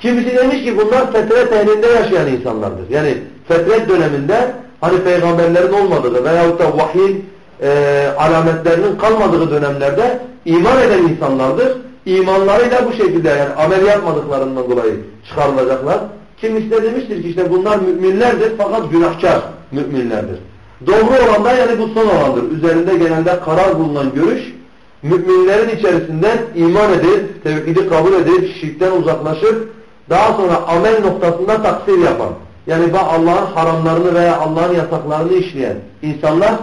Kimisi demiş ki bunlar fetret ehlinde yaşayan insanlardır. Yani fetret döneminde hani peygamberlerin olmadığı veyahut da vahyin e, alametlerinin kalmadığı dönemlerde iman eden insanlardır. İmanlarıyla bu şekilde yani amel yapmadıklarından dolayı çıkarılacaklar. Kimisi de demiştir ki işte bunlar müminlerdir fakat günahkar müminlerdir. Doğru olan da yani bu son olandır. Üzerinde genelde karar bulunan görüş müminlerin içerisinden iman edip, tevhidi kabul edip, şirkten uzaklaşıp daha sonra amel noktasında taksir yapan yani Allah'ın haramlarını veya Allah'ın yasaklarını işleyen insanlar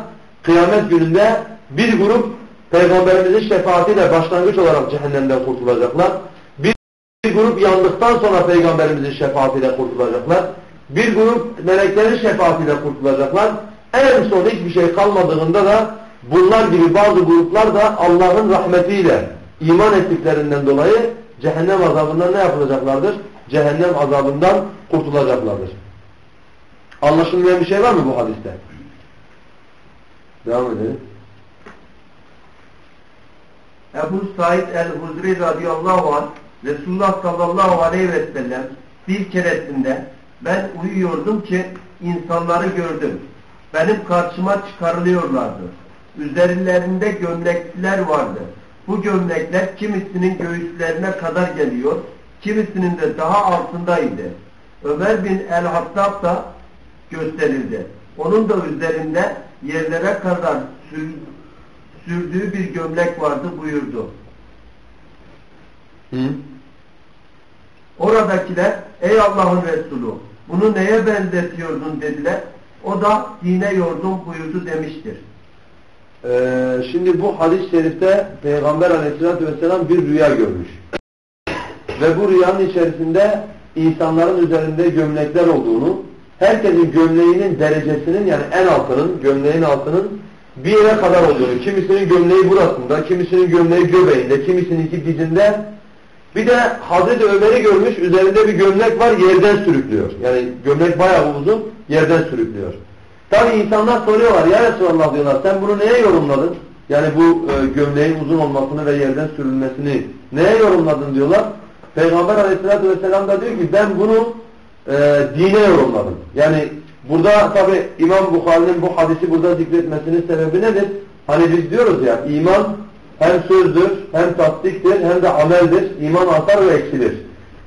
kıyamet gününde bir grup Peygamberimizin şefaatiyle başlangıç olarak cehennemden kurtulacaklar. Bir, grup yandıktan sonra Peygamberimizin şefaatiyle kurtulacaklar. Bir grup meleklerin şefaatiyle kurtulacaklar. En son hiçbir şey kalmadığında da bunlar gibi bazı gruplar da Allah'ın rahmetiyle iman ettiklerinden dolayı cehennem azabından ne yapılacaklardır? Cehennem azabından kurtulacaklardır. Anlaşılmayan bir şey var mı bu hadiste? Devam edelim. Ebu Said el-Huzri radıyallahu anh Resulullah sallallahu aleyhi ve sellem bir keresinde ben uyuyordum ki insanları gördüm. Benim karşıma çıkarılıyorlardı. Üzerlerinde gömlekler vardı. Bu gömlekler kimisinin göğüslerine kadar geliyor, kimisinin de daha altındaydı. Ömer bin el-Hattab da gösterildi. Onun da üzerinde yerlere kadar sür, sürdüğü bir gömlek vardı buyurdu. Hı? Oradakiler ey Allah'ın Resulü bunu neye benzetiyordun dediler. O da dine yordum buyurdu demiştir. Ee, şimdi bu hadis-i şerifte Peygamber aleyhissalatü vesselam bir rüya görmüş. Ve bu rüyanın içerisinde insanların üzerinde gömlekler olduğunu, herkesin gömleğinin derecesinin yani en altının, gömleğin altının bir yere kadar olduğunu, kimisinin gömleği burasında, kimisinin gömleği göbeğinde, kimisinin dizinde, bir de Hazreti Ömer'i görmüş, üzerinde bir gömlek var, yerden sürüklüyor. Yani gömlek bayağı uzun, yerden sürüklüyor. Tabi insanlar soruyorlar, ya Resulallah diyorlar, sen bunu neye yorumladın? Yani bu e, gömleğin uzun olmasını ve yerden sürülmesini neye yorumladın diyorlar. Peygamber aleyhissalatü vesselam da diyor ki, ben bunu e, dine yorumladım. Yani burada tabi İmam Bukhari'nin bu hadisi burada zikretmesinin sebebi nedir? Hani biz diyoruz ya, iman hem sözdür, hem tasdiktir, hem de ameldir. İman artar ve eksilir.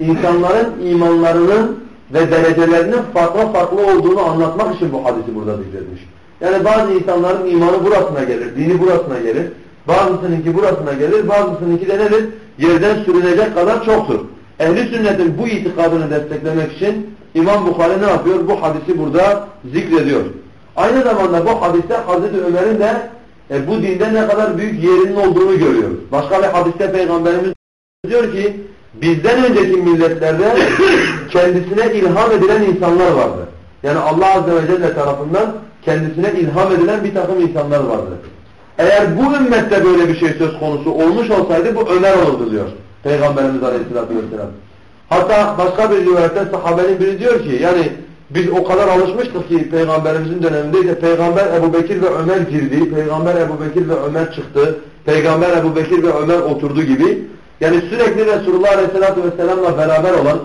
İnsanların imanlarının ve derecelerinin farklı farklı olduğunu anlatmak için bu hadisi burada zikretmiş. Yani bazı insanların imanı burasına gelir, dini burasına gelir. Bazısınınki burasına gelir, bazısınınki de nedir? Yerden sürünecek kadar çoktur. Ehli sünnetin bu itikadını desteklemek için İmam Bukhari ne yapıyor? Bu hadisi burada zikrediyor. Aynı zamanda bu hadiste Hazreti Ömer'in de e, bu dinde ne kadar büyük yerinin olduğunu görüyoruz. Başka bir hadiste Peygamberimiz diyor ki bizden önceki milletlerde kendisine ilham edilen insanlar vardı. Yani Allah Azze ve Celle tarafından kendisine ilham edilen bir takım insanlar vardı. Eğer bu ümmette böyle bir şey söz konusu olmuş olsaydı bu Ömer olurdu diyor Peygamberimiz Aleyhisselatü Vesselam. Hatta başka bir rivayette sahabenin biri diyor ki yani biz o kadar alışmıştık ki peygamberimizin döneminde peygamber Ebu Bekir ve Ömer girdi, peygamber Ebu Bekir ve Ömer çıktı, peygamber Ebu Bekir ve Ömer oturdu gibi. Yani sürekli Resulullah Aleyhisselatü Vesselam'la beraber olan,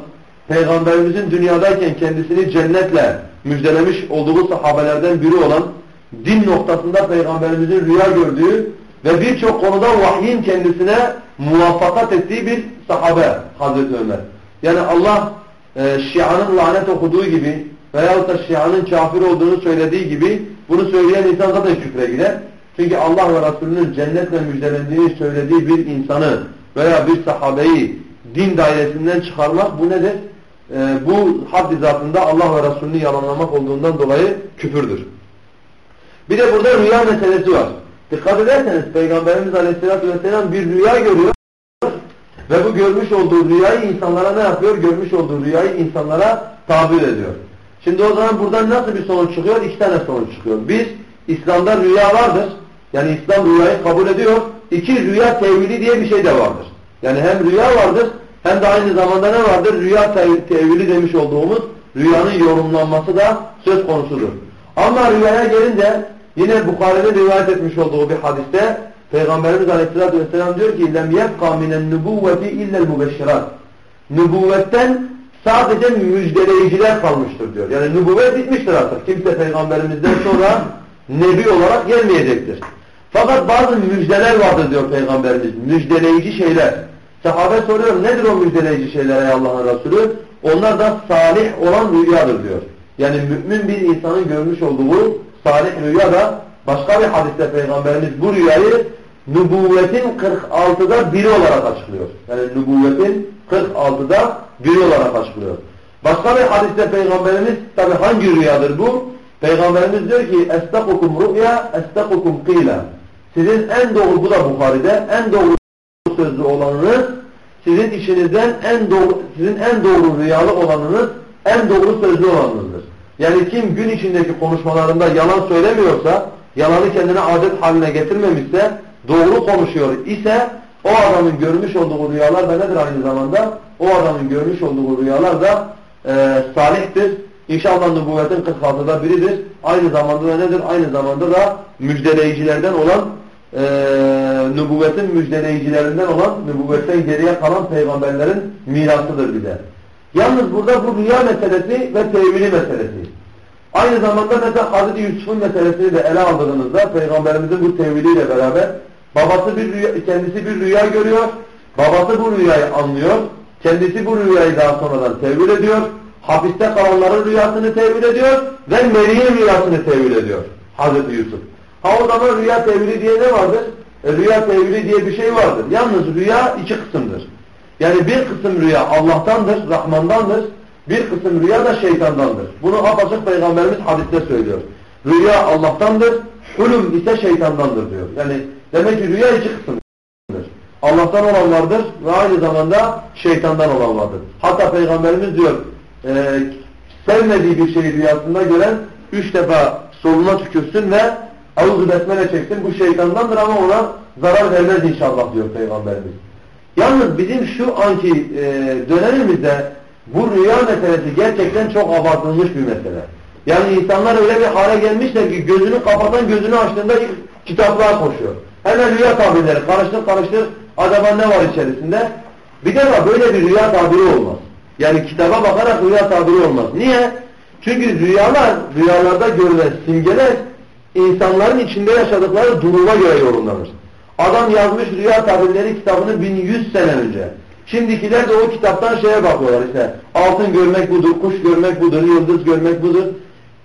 peygamberimizin dünyadayken kendisini cennetle müjdelemiş olduğu sahabelerden biri olan, din noktasında peygamberimizin rüya gördüğü ve birçok konuda vahyin kendisine muvaffakat ettiği bir sahabe Hazreti Ömer. Yani Allah e, Şia'nın lanet okuduğu gibi veyahut da Şia'nın kafir olduğunu söylediği gibi bunu söyleyen insan zaten küfre gider. Çünkü Allah ve Resulünün cennetle müjdelendiğini söylediği bir insanı veya bir sahabeyi din dairesinden çıkarmak bu nedir? E, bu haddi zatında Allah ve Resulünü yalanlamak olduğundan dolayı küfürdür. Bir de burada rüya meselesi var. Dikkat ederseniz Peygamberimiz Aleyhisselatü Vesselam bir rüya görüyor ve bu görmüş olduğu rüyayı insanlara ne yapıyor? Görmüş olduğu rüyayı insanlara tabir ediyor. Şimdi o zaman buradan nasıl bir sonuç çıkıyor? İki tane sonuç çıkıyor. Bir, İslam'da rüya vardır. Yani İslam rüyayı kabul ediyor. İki, rüya tevili diye bir şey de vardır. Yani hem rüya vardır hem de aynı zamanda ne vardır? Rüya tevili demiş olduğumuz rüyanın yorumlanması da söz konusudur. Ama rüyaya gelince yine Bukhari'nin rivayet etmiş olduğu bir hadiste Peygamberimiz Aleyhisselatü Vesselam diyor ki lem yebqa minen nubuvveti illel mubeşşirat. Nübüvvetten sadece müjdeleyiciler kalmıştır diyor. Yani nübüvvet bitmiştir artık. Kimse peygamberimizden sonra nebi olarak gelmeyecektir. Fakat bazı müjdeler vardır diyor peygamberimiz. Müjdeleyici şeyler. Sahabe soruyor nedir o müjdeleyici şeyler ey Allah'ın Resulü? Onlar da salih olan rüyadır diyor. Yani mümin bir insanın görmüş olduğu salih rüya da başka bir hadiste peygamberimiz bu rüyayı nübüvvetin 46'da biri olarak açıklıyor. Yani nübüvvetin 46'da biri olarak açıklıyor. Başka bir hadiste peygamberimiz tabi hangi rüyadır bu? Peygamberimiz diyor ki estakukum ru'ya estakukum qila. Sizin en doğru bu da Bukhari'de en doğru sözlü olanınız sizin işinizden en doğru sizin en doğru rüyalı olanınız en doğru sözlü olanınızdır. Yani kim gün içindeki konuşmalarında yalan söylemiyorsa, yalanı kendine adet haline getirmemişse, doğru konuşuyor ise o adamın görmüş olduğu rüyalar da nedir aynı zamanda? O adamın görmüş olduğu rüyalar da e, salihtir. İnşallah nübüvvetin 46'da biridir. Aynı zamanda da nedir? Aynı zamanda da müjdeleyicilerden olan e, nübüvvetin müjdeleyicilerinden olan nübüvvetten geriye kalan peygamberlerin mirasıdır bize. Yalnız burada bu rüya meselesi ve tevili meselesi. Aynı zamanda mesela Hazreti Yusuf'un meselesini de ele aldığınızda Peygamberimizin bu teviliyle beraber babası bir rüya, kendisi bir rüya görüyor, babası bu rüyayı anlıyor, kendisi bu rüyayı daha sonradan tevil ediyor, hapiste kalanların rüyasını tevil ediyor ve Meryem rüyasını tevil ediyor Hazreti Yusuf. Ha o zaman rüya tevili diye ne vardır? E, rüya tevili diye bir şey vardır. Yalnız rüya iki kısımdır. Yani bir kısım rüya Allah'tandır, Rahman'dandır. Bir kısım rüya da şeytandandır. Bunu apaçık Peygamberimiz hadiste söylüyor. Rüya Allah'tandır, hulum ise şeytandandır diyor. Yani demek ki rüya iki kısımdır. Allah'tan olan vardır ve aynı zamanda şeytandan olan vardır. Hatta Peygamberimiz diyor, e, sevmediği bir şeyi rüyasında gören üç defa soluna tükürsün ve avuzu besmele çeksin. Bu şeytandandır ama ona zarar vermez inşallah diyor Peygamberimiz. Yalnız bizim şu anki e, dönemimizde bu rüya meselesi gerçekten çok abartılmış bir mesele. Yani insanlar öyle bir hale gelmişler ki gözünü kapatan gözünü açtığında kitaplığa koşuyor. Hemen rüya tabirleri karıştır karıştır acaba ne var içerisinde? Bir de var böyle bir rüya tabiri olmaz. Yani kitaba bakarak rüya tabiri olmaz. Niye? Çünkü rüyalar, rüyalarda görülen simgeler insanların içinde yaşadıkları duruma göre yorumlanır. Adam yazmış rüya tabirleri kitabını 1100 sene önce. Şimdikiler de o kitaptan şeye bakıyorlar işte. Altın görmek budur, kuş görmek budur, yıldız görmek budur.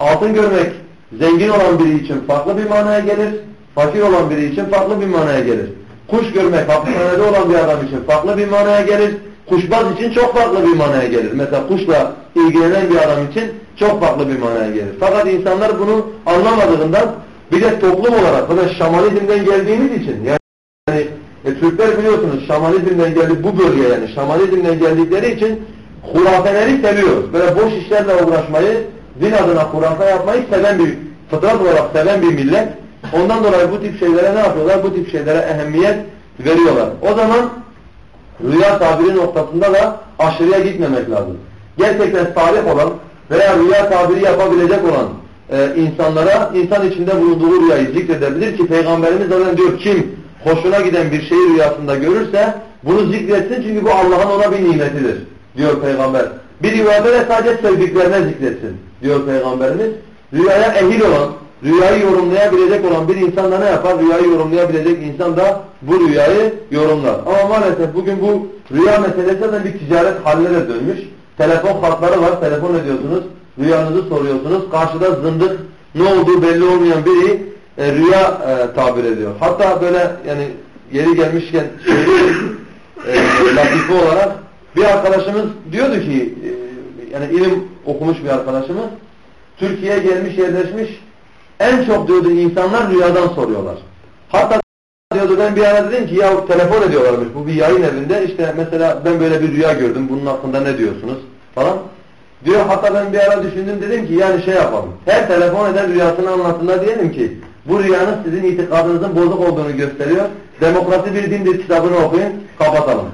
Altın görmek zengin olan biri için farklı bir manaya gelir. Fakir olan biri için farklı bir manaya gelir. Kuş görmek hapishanede olan bir adam için farklı bir manaya gelir. Kuşbaz için çok farklı bir manaya gelir. Mesela kuşla ilgilenen bir adam için çok farklı bir manaya gelir. Fakat insanlar bunu anlamadığından bir de toplum olarak, bu da şamanizmden geldiğimiz için yani e, Türkler biliyorsunuz şamanizmden geldi bu bölge yani şamanizmden geldikleri için hurafeleri seviyoruz. Böyle boş işlerle uğraşmayı, din adına hurafe yapmayı seven bir, fıtrat olarak seven bir millet. Ondan dolayı bu tip şeylere ne yapıyorlar? Bu tip şeylere ehemmiyet veriyorlar. O zaman Rüya tabiri noktasında da aşırıya gitmemek lazım. Gerçekten salih olan veya rüya tabiri yapabilecek olan e, insanlara insan içinde bulunduğu rüyayı zikredebilir ki Peygamberimiz zaten diyor kim hoşuna giden bir şeyi rüyasında görürse bunu zikretsin çünkü bu Allah'ın ona bir nimetidir diyor Peygamber. Bir rivayette de sadece sevdiklerine zikretsin diyor Peygamberimiz. Rüyaya ehil olan, rüyayı yorumlayabilecek olan bir insan da ne yapar? Rüyayı yorumlayabilecek insan da bu rüyayı yorumlar. Ama maalesef bugün bu rüya meselesi de bir ticaret haline dönmüş. Telefon hatları var, telefon ediyorsunuz, rüyanızı soruyorsunuz. Karşıda zındık ne olduğu belli olmayan biri e, rüya e, tabir ediyor. Hatta böyle yani yeri gelmişken e, latife olarak bir arkadaşımız diyordu ki e, yani ilim okumuş bir arkadaşımız Türkiye'ye gelmiş yerleşmiş en çok diyordu insanlar rüyadan soruyorlar. Hatta diyordu ben bir ara dedim ki ya telefon ediyorlarmış bu bir yayın evinde işte mesela ben böyle bir rüya gördüm bunun hakkında ne diyorsunuz falan. Diyor hatta ben bir ara düşündüm dedim ki yani şey yapalım. Her telefon eden rüyasını anlatında diyelim ki bu rüyanın sizin itikadınızın bozuk olduğunu gösteriyor. Demokrasi bir dindir kitabını okuyun kapatalım.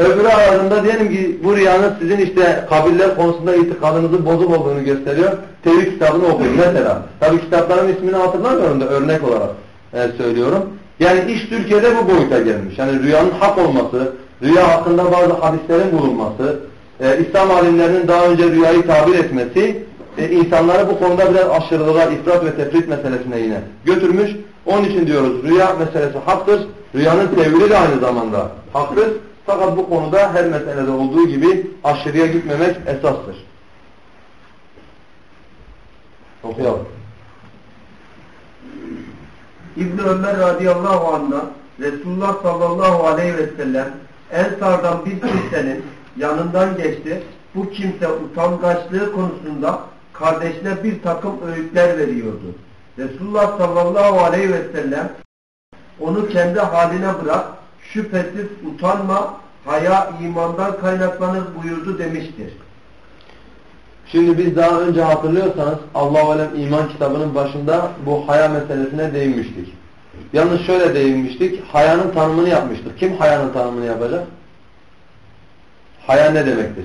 Öbürü aradığında diyelim ki bu rüyanın sizin işte kabiller konusunda itikadınızın bozuk olduğunu gösteriyor. Tevhid kitabını okuyun mesela. Tabi kitapların ismini hatırlamıyorum da örnek olarak e, söylüyorum. Yani iş Türkiye'de bu boyuta gelmiş. Yani rüyanın hak olması, rüya hakkında bazı hadislerin bulunması, e, İslam alimlerinin daha önce rüyayı tabir etmesi e, insanları bu konuda biraz aşırılığa, ifrat ve tefrit meselesine yine götürmüş. Onun için diyoruz rüya meselesi haktır. Rüyanın tevhili de aynı zamanda haktır. Fakat bu konuda her meselede olduğu gibi aşırıya gitmemek esastır. Okuyalım. İbn Ömer radıyallahu anh'dan Resulullah sallallahu aleyhi ve sellem Ensardan bir kimsenin yanından geçti. Bu kimse utangaçlığı konusunda kardeşine bir takım öğütler veriyordu. Resulullah sallallahu aleyhi ve sellem onu kendi haline bırak, şüphesiz utanma, haya imandan kaynaklanır buyurdu demiştir. Şimdi biz daha önce hatırlıyorsanız Allah-u Alem iman kitabının başında bu haya meselesine değinmiştik. Yalnız şöyle değinmiştik, hayanın tanımını yapmıştık. Kim hayanın tanımını yapacak? Haya ne demektir?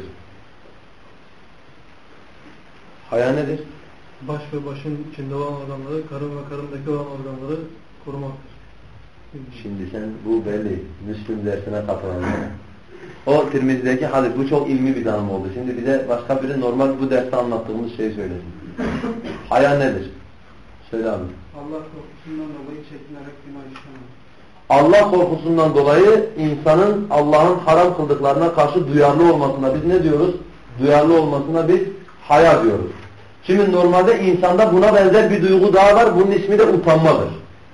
Haya nedir? Baş ve başın içinde olan organları, karın ve karındaki olan organları korumaktır. Şimdi sen bu belli. Müslüm dersine katılanlar. O Tirmizi'deki hadis. Bu çok ilmi bir tanım oldu. Şimdi bize başka biri normal bu derste anlattığımız şeyi söylesin. Haya nedir? Söyle abi. Allah korkusundan dolayı çekinerek günah işlemek. Allah korkusundan dolayı insanın Allah'ın haram kıldıklarına karşı duyarlı olmasına biz ne diyoruz? Duyarlı olmasına biz haya diyoruz. Şimdi normalde insanda buna benzer bir duygu daha var. Bunun ismi de utanmadır.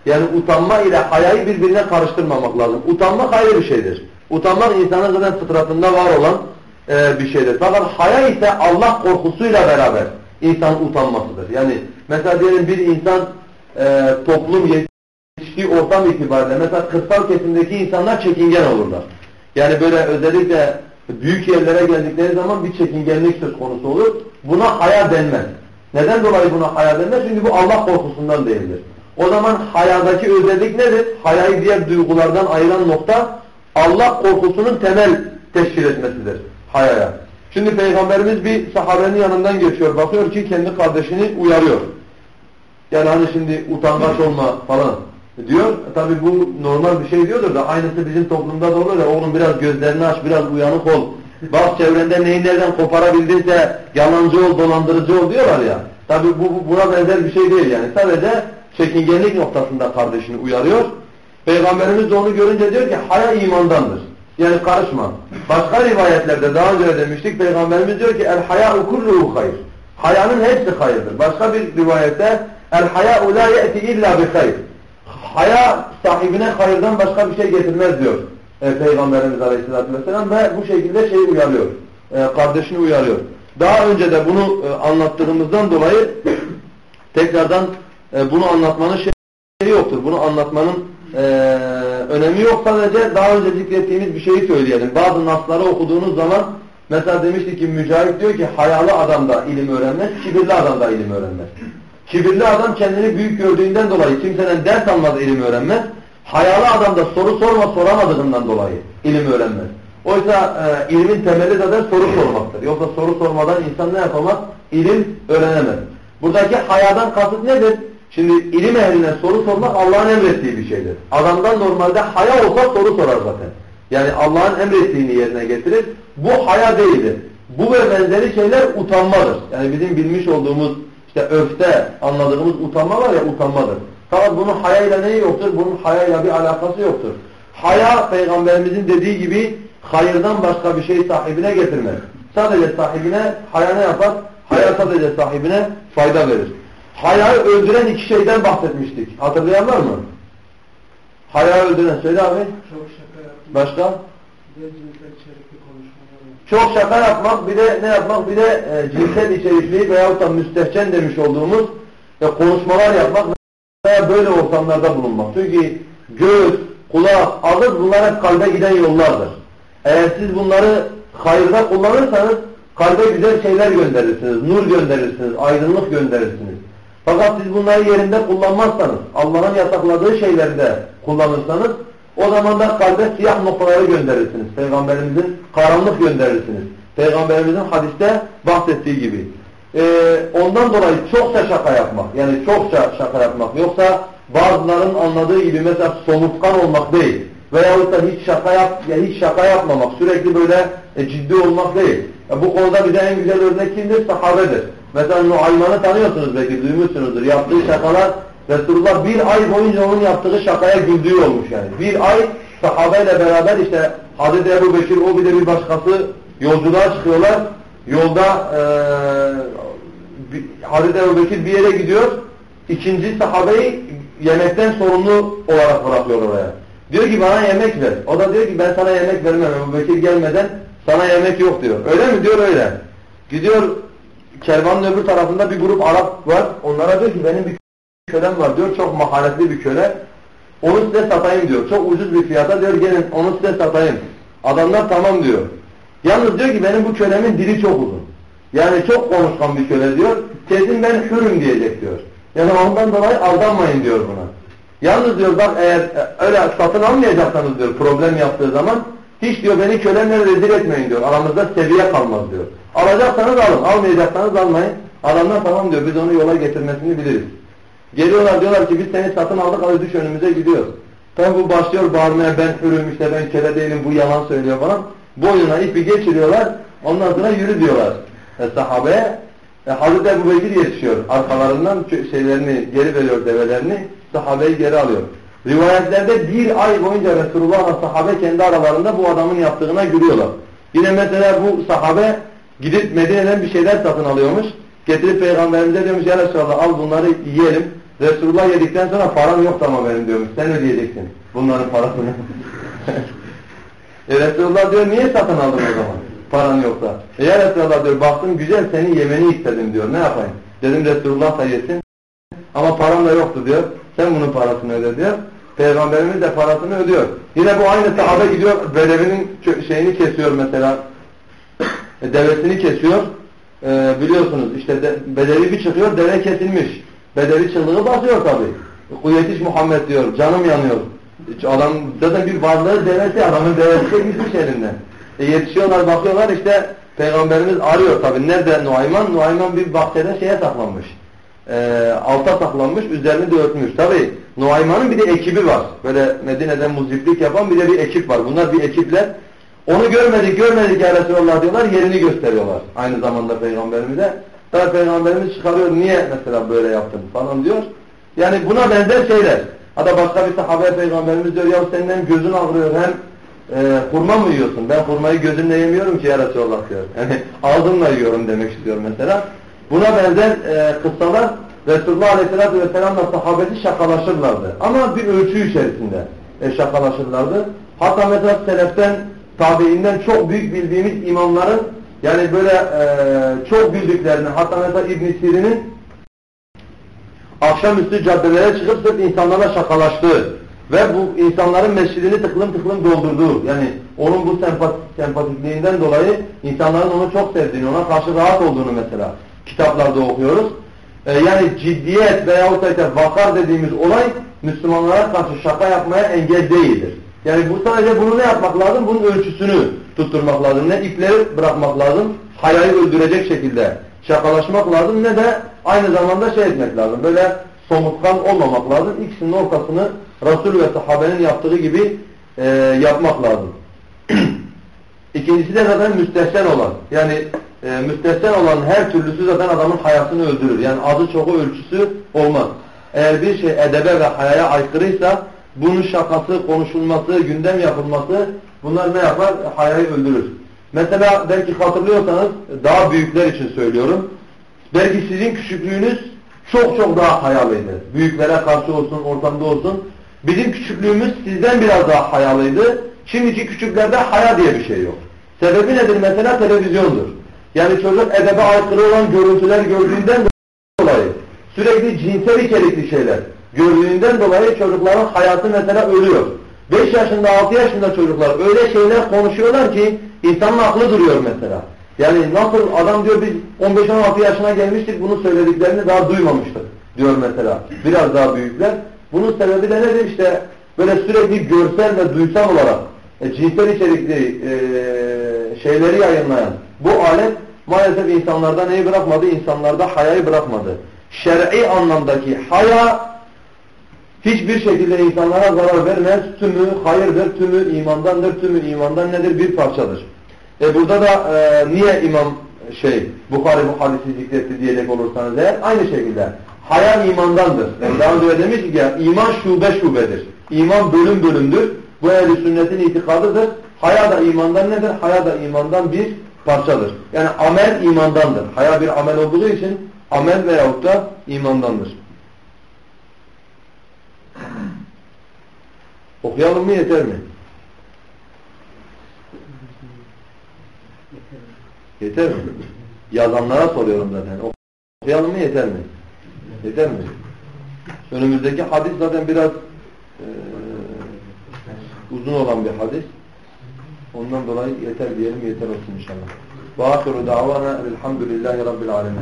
Yani utanma ile hayayı birbirine karıştırmamak lazım. Utanmak ayrı bir şeydir. Utanmak insanın zaten fıtratında var olan e, bir şeydir. Fakat haya ise Allah korkusuyla beraber insan utanmasıdır. Yani mesela diyelim bir insan e, toplum yetiştiği ortam itibariyle mesela kırsal kesimdeki insanlar çekingen olurlar. Yani böyle özellikle büyük yerlere geldikleri zaman bir çekingenlik söz konusu olur. Buna haya denmez. Neden dolayı buna haya denmez? Çünkü bu Allah korkusundan değildir. O zaman hayadaki özellik nedir? Hayayı diğer duygulardan ayıran nokta Allah korkusunun temel teşkil etmesidir hayaya. Şimdi Peygamberimiz bir sahabenin yanından geçiyor. Bakıyor ki kendi kardeşini uyarıyor. Yani hani şimdi utangaç olma falan diyor. E Tabi bu normal bir şey diyordur da aynısı bizim toplumda da olur ya oğlum biraz gözlerini aç, biraz uyanık ol. Bak çevrende neyi nereden koparabildiyse yalancı ol, dolandırıcı ol diyorlar ya. Tabi bu buna benzer bir şey değil yani. Sadece çekingenlik noktasında kardeşini uyarıyor. Peygamberimiz de onu görünce diyor ki haya imandandır. Yani karışma. Başka rivayetlerde daha önce demiştik Peygamberimiz diyor ki el haya'u kulluhu hayır. Hayanın hepsi hayırdır. Başka bir rivayette el haya'u la ye'ti illa bi hayır. Haya sahibine hayırdan başka bir şey getirmez diyor e, Peygamberimiz Aleyhisselatü Vesselam ve bu şekilde şeyi uyarıyor. E, kardeşini uyarıyor. Daha önce de bunu e, anlattığımızdan dolayı tekrardan e, bunu anlatmanın şeyi yoktur. Bunu anlatmanın e, önemi yok. Sadece daha önce zikrettiğimiz bir şeyi söyleyelim. Bazı nasları okuduğunuz zaman mesela demiştik ki Mücahit diyor ki hayalı adam da ilim öğrenmez, kibirli adam da ilim öğrenmez. Kibirli adam kendini büyük gördüğünden dolayı kimseden ders almaz ilim öğrenmez. Hayalı adam da soru sorma soramadığından dolayı ilim öğrenmez. Oysa e, ilmin temeli zaten soru sormaktır. Yoksa soru sormadan insan ne yapamaz? İlim öğrenemez. Buradaki hayadan kasıt nedir? Şimdi ilim ehline soru sormak Allah'ın emrettiği bir şeydir. Adamdan normalde haya olsa soru sorar zaten. Yani Allah'ın emrettiğini yerine getirir. Bu haya değildir. Bu ve benzeri şeyler utanmadır. Yani bizim bilmiş olduğumuz işte öfte anladığımız utanma var ya utanmadır. Fakat bunun hayayla neyi yoktur? Bunun hayayla bir alakası yoktur. Haya peygamberimizin dediği gibi hayırdan başka bir şey sahibine getirmez. Sadece sahibine haya ne yapar? Haya sadece sahibine fayda verir. Hayayı öldüren iki şeyden bahsetmiştik. Hatırlayan var mı? Hayayı öldüren söyle abi. Çok şaka yaptım. Başka? Çok şaka yapmak, bir de ne yapmak, bir de e, cinsel içerikli veyahut da müstehcen demiş olduğumuz e, konuşmalar yapmak veya böyle ortamlarda bulunmak. Çünkü göz, kulak, ağız bunlar hep kalbe giden yollardır. Eğer siz bunları hayırda kullanırsanız kalbe güzel şeyler gönderirsiniz, nur gönderirsiniz, aydınlık gönderirsiniz. Fakat siz bunları yerinde kullanmazsanız, Allah'ın yasakladığı şeylerde kullanırsanız o zaman da kalbe siyah noktaları gönderirsiniz. Peygamberimizin karanlık gönderirsiniz. Peygamberimizin hadiste bahsettiği gibi. Ee, ondan dolayı çokça şaka yapmak, yani çokça şaka yapmak. Yoksa bazıların anladığı gibi mesela somurtkan olmak değil. Veyahut da hiç şaka yap, ya hiç şaka yapmamak, sürekli böyle e, ciddi olmak değil. Ya bu konuda bize en güzel örnek kimdir? Sahabedir. Mesela Nuayman'ı tanıyorsunuz belki, duymuşsunuzdur. Yaptığı şakalar Resulullah bir ay boyunca onun yaptığı şakaya güldüğü olmuş yani. Bir ay sahabeyle beraber işte Hazreti Ebu Bekir o bir de bir başkası yolculuğa çıkıyorlar. Yolda e, Hazreti Ebu Bekir bir yere gidiyor. İkinci sahabeyi yemekten sorumlu olarak bırakıyor oraya. Diyor ki bana yemek ver. O da diyor ki ben sana yemek vermem. Ebu Bekir gelmeden sana yemek yok diyor. Öyle mi? Diyor öyle. Gidiyor kervanın öbür tarafında bir grup Arap var. Onlara diyor ki benim bir kölem var diyor. Çok maharetli bir köle. Onu size satayım diyor. Çok ucuz bir fiyata diyor gelin onu size satayım. Adamlar tamam diyor. Yalnız diyor ki benim bu kölemin dili çok uzun. Yani çok konuşkan bir köle diyor. Kesin ben hürüm diyecek diyor. Yani ondan dolayı aldanmayın diyor buna. Yalnız diyor bak eğer öyle satın almayacaksanız diyor problem yaptığı zaman hiç diyor beni kölemle rezil etmeyin diyor. Aramızda seviye kalmaz diyor. Alacaksanız alın, almayacaksanız almayın. Adamlar tamam diyor biz onu yola getirmesini biliriz. Geliyorlar diyorlar ki biz seni satın aldık hadi düş önümüze gidiyor. Tabi bu başlıyor bağırmaya ben hürüm işte ben köle değilim bu yalan söylüyor falan. Boynuna ipi geçiriyorlar ondan sonra yürü diyorlar e, sahabeye. E, Hazreti Ebu Bekir yetişiyor arkalarından şeylerini geri veriyor develerini sahabeyi geri alıyor. Rivayetlerde bir ay boyunca Resulullah ve sahabe kendi aralarında bu adamın yaptığına gülüyorlar. Yine mesela bu sahabe gidip Medine'den bir şeyler satın alıyormuş. Getirip peygamberimize demiş ya Resulallah al bunları yiyelim. Resulullah yedikten sonra param yok ama benim diyormuş. Sen ödeyeceksin bunların parasını. e Resulullah diyor niye satın aldın o zaman? Paran yoksa. E ya Resulullah diyor baktım güzel senin yemeni istedim diyor. Ne yapayım? Dedim Resulullah da yesin. Ama param da yoktu diyor. Sen bunun parasını öde diyor. Peygamberimiz de parasını ödüyor. Yine bu aynı sahabe gidiyor bedevinin şeyini kesiyor mesela. Devesini kesiyor. Ee, biliyorsunuz işte de, bedevi bir çıkıyor deve kesilmiş. Bedevi çıldığı basıyor tabi. Kuyetiş Muhammed diyor canım yanıyor. Adam zaten bir varlığı devesi adamın devesi de gitmiş elinden. E, yetişiyorlar bakıyorlar işte Peygamberimiz arıyor tabi. Nerede Nuayman? Nuayman bir bahçede şeye saklanmış. E, alta saklanmış üzerini de örtmüş. Tabi Nuayman'ın bir de ekibi var. Böyle Medine'den muziplik yapan bir de bir ekip var. Bunlar bir ekipler. Onu görmedik görmedik ya Resulallah diyorlar yerini gösteriyorlar. Aynı zamanda Peygamberimize. Tabi Peygamberimiz çıkarıyor niye mesela böyle yaptın falan diyor. Yani buna benzer şeyler. Hatta başka bir sahabe Peygamberimiz diyor ya senin hem gözün ağrıyor hem e, hurma mı yiyorsun? Ben hurmayı gözümle yemiyorum ki ya Resulallah diyor. Yani ağzımla yiyorum demek istiyor mesela. Buna benzer e, kıssalar Resulullah Aleyhisselatü Vesselam'la sahabesi şakalaşırlardı. Ama bir ölçü içerisinde e, şakalaşırlardı. Hatta mesela seleften, tabiinden çok büyük bildiğimiz imamların yani böyle e, çok bildiklerini hatta mesela İbn Sirin'in akşamüstü caddelere çıkıp sırf insanlarla şakalaştığı ve bu insanların mescidini tıklım tıklım doldurduğu yani onun bu sempat sempatikliğinden dolayı insanların onu çok sevdiğini, ona karşı rahat olduğunu mesela kitaplarda okuyoruz. Ee, yani ciddiyet veyahut da işte vakar dediğimiz olay Müslümanlara karşı şaka yapmaya engel değildir. Yani bu sadece bunu ne yapmak lazım? Bunun ölçüsünü tutturmak lazım. Ne ipleri bırakmak lazım? Hayayı öldürecek şekilde şakalaşmak lazım ne de aynı zamanda şey etmek lazım. Böyle somutkan olmamak lazım. İkisinin ortasını Resul ve sahabenin yaptığı gibi e, yapmak lazım. İkincisi de zaten müstehsen olan. Yani e, müstehsen olan her türlüsü zaten adamın hayatını öldürür. Yani adı çoku ölçüsü olmaz. Eğer bir şey edebe ve hayaya aykırıysa bunun şakası, konuşulması, gündem yapılması bunlar ne yapar? Hayayı öldürür. Mesela belki hatırlıyorsanız daha büyükler için söylüyorum. Belki sizin küçüklüğünüz çok çok daha hayalıydı. Büyüklere karşı olsun, ortamda olsun. Bizim küçüklüğümüz sizden biraz daha hayalıydı. Şimdiki küçüklerde haya diye bir şey yok. Sebebi nedir? Mesela televizyondur. Yani çocuk edebe aykırı olan görüntüler gördüğünden dolayı sürekli cinsel içerikli şeyler gördüğünden dolayı çocukların hayatı mesela ölüyor. 5 yaşında 6 yaşında çocuklar öyle şeyler konuşuyorlar ki insanın aklı duruyor mesela. Yani nasıl adam diyor biz 15-16 yaşına gelmiştik bunu söylediklerini daha duymamıştık diyor mesela. Biraz daha büyükler. Bunun sebebi de nedir? İşte böyle sürekli görsel ve duysal olarak e, cinsel içerikli e, şeyleri yayınlayan bu alet maalesef insanlarda neyi bırakmadı? İnsanlarda hayayı bırakmadı. Şer'i anlamdaki haya hiçbir şekilde insanlara zarar vermez. Tümü hayırdır, tümü imandandır, tümü imandan nedir? Bir parçadır. E burada da e, niye imam şey Bukhari bu hadisi zikretti diyecek olursanız eğer aynı şekilde haya imandandır. Yani daha önce demiştik ya iman şube şubedir. İman bölüm bölümdür. Bu ehl sünnetin itikadıdır. Haya da imandan nedir? Haya da imandan bir parçadır. Yani amel imandandır. Haya bir amel olduğu için amel veyahut da imandandır. Okuyalım mı yeter mi? Yeter mi? Yazanlara soruyorum zaten. Okuyalım mı yeter mi? Yeter mi? Önümüzdeki hadis zaten biraz e, uzun olan bir hadis. Ondan dolayı yeter diyelim yeter olsun inşallah. Ve ahiru davana elhamdülillahi rabbil alemin.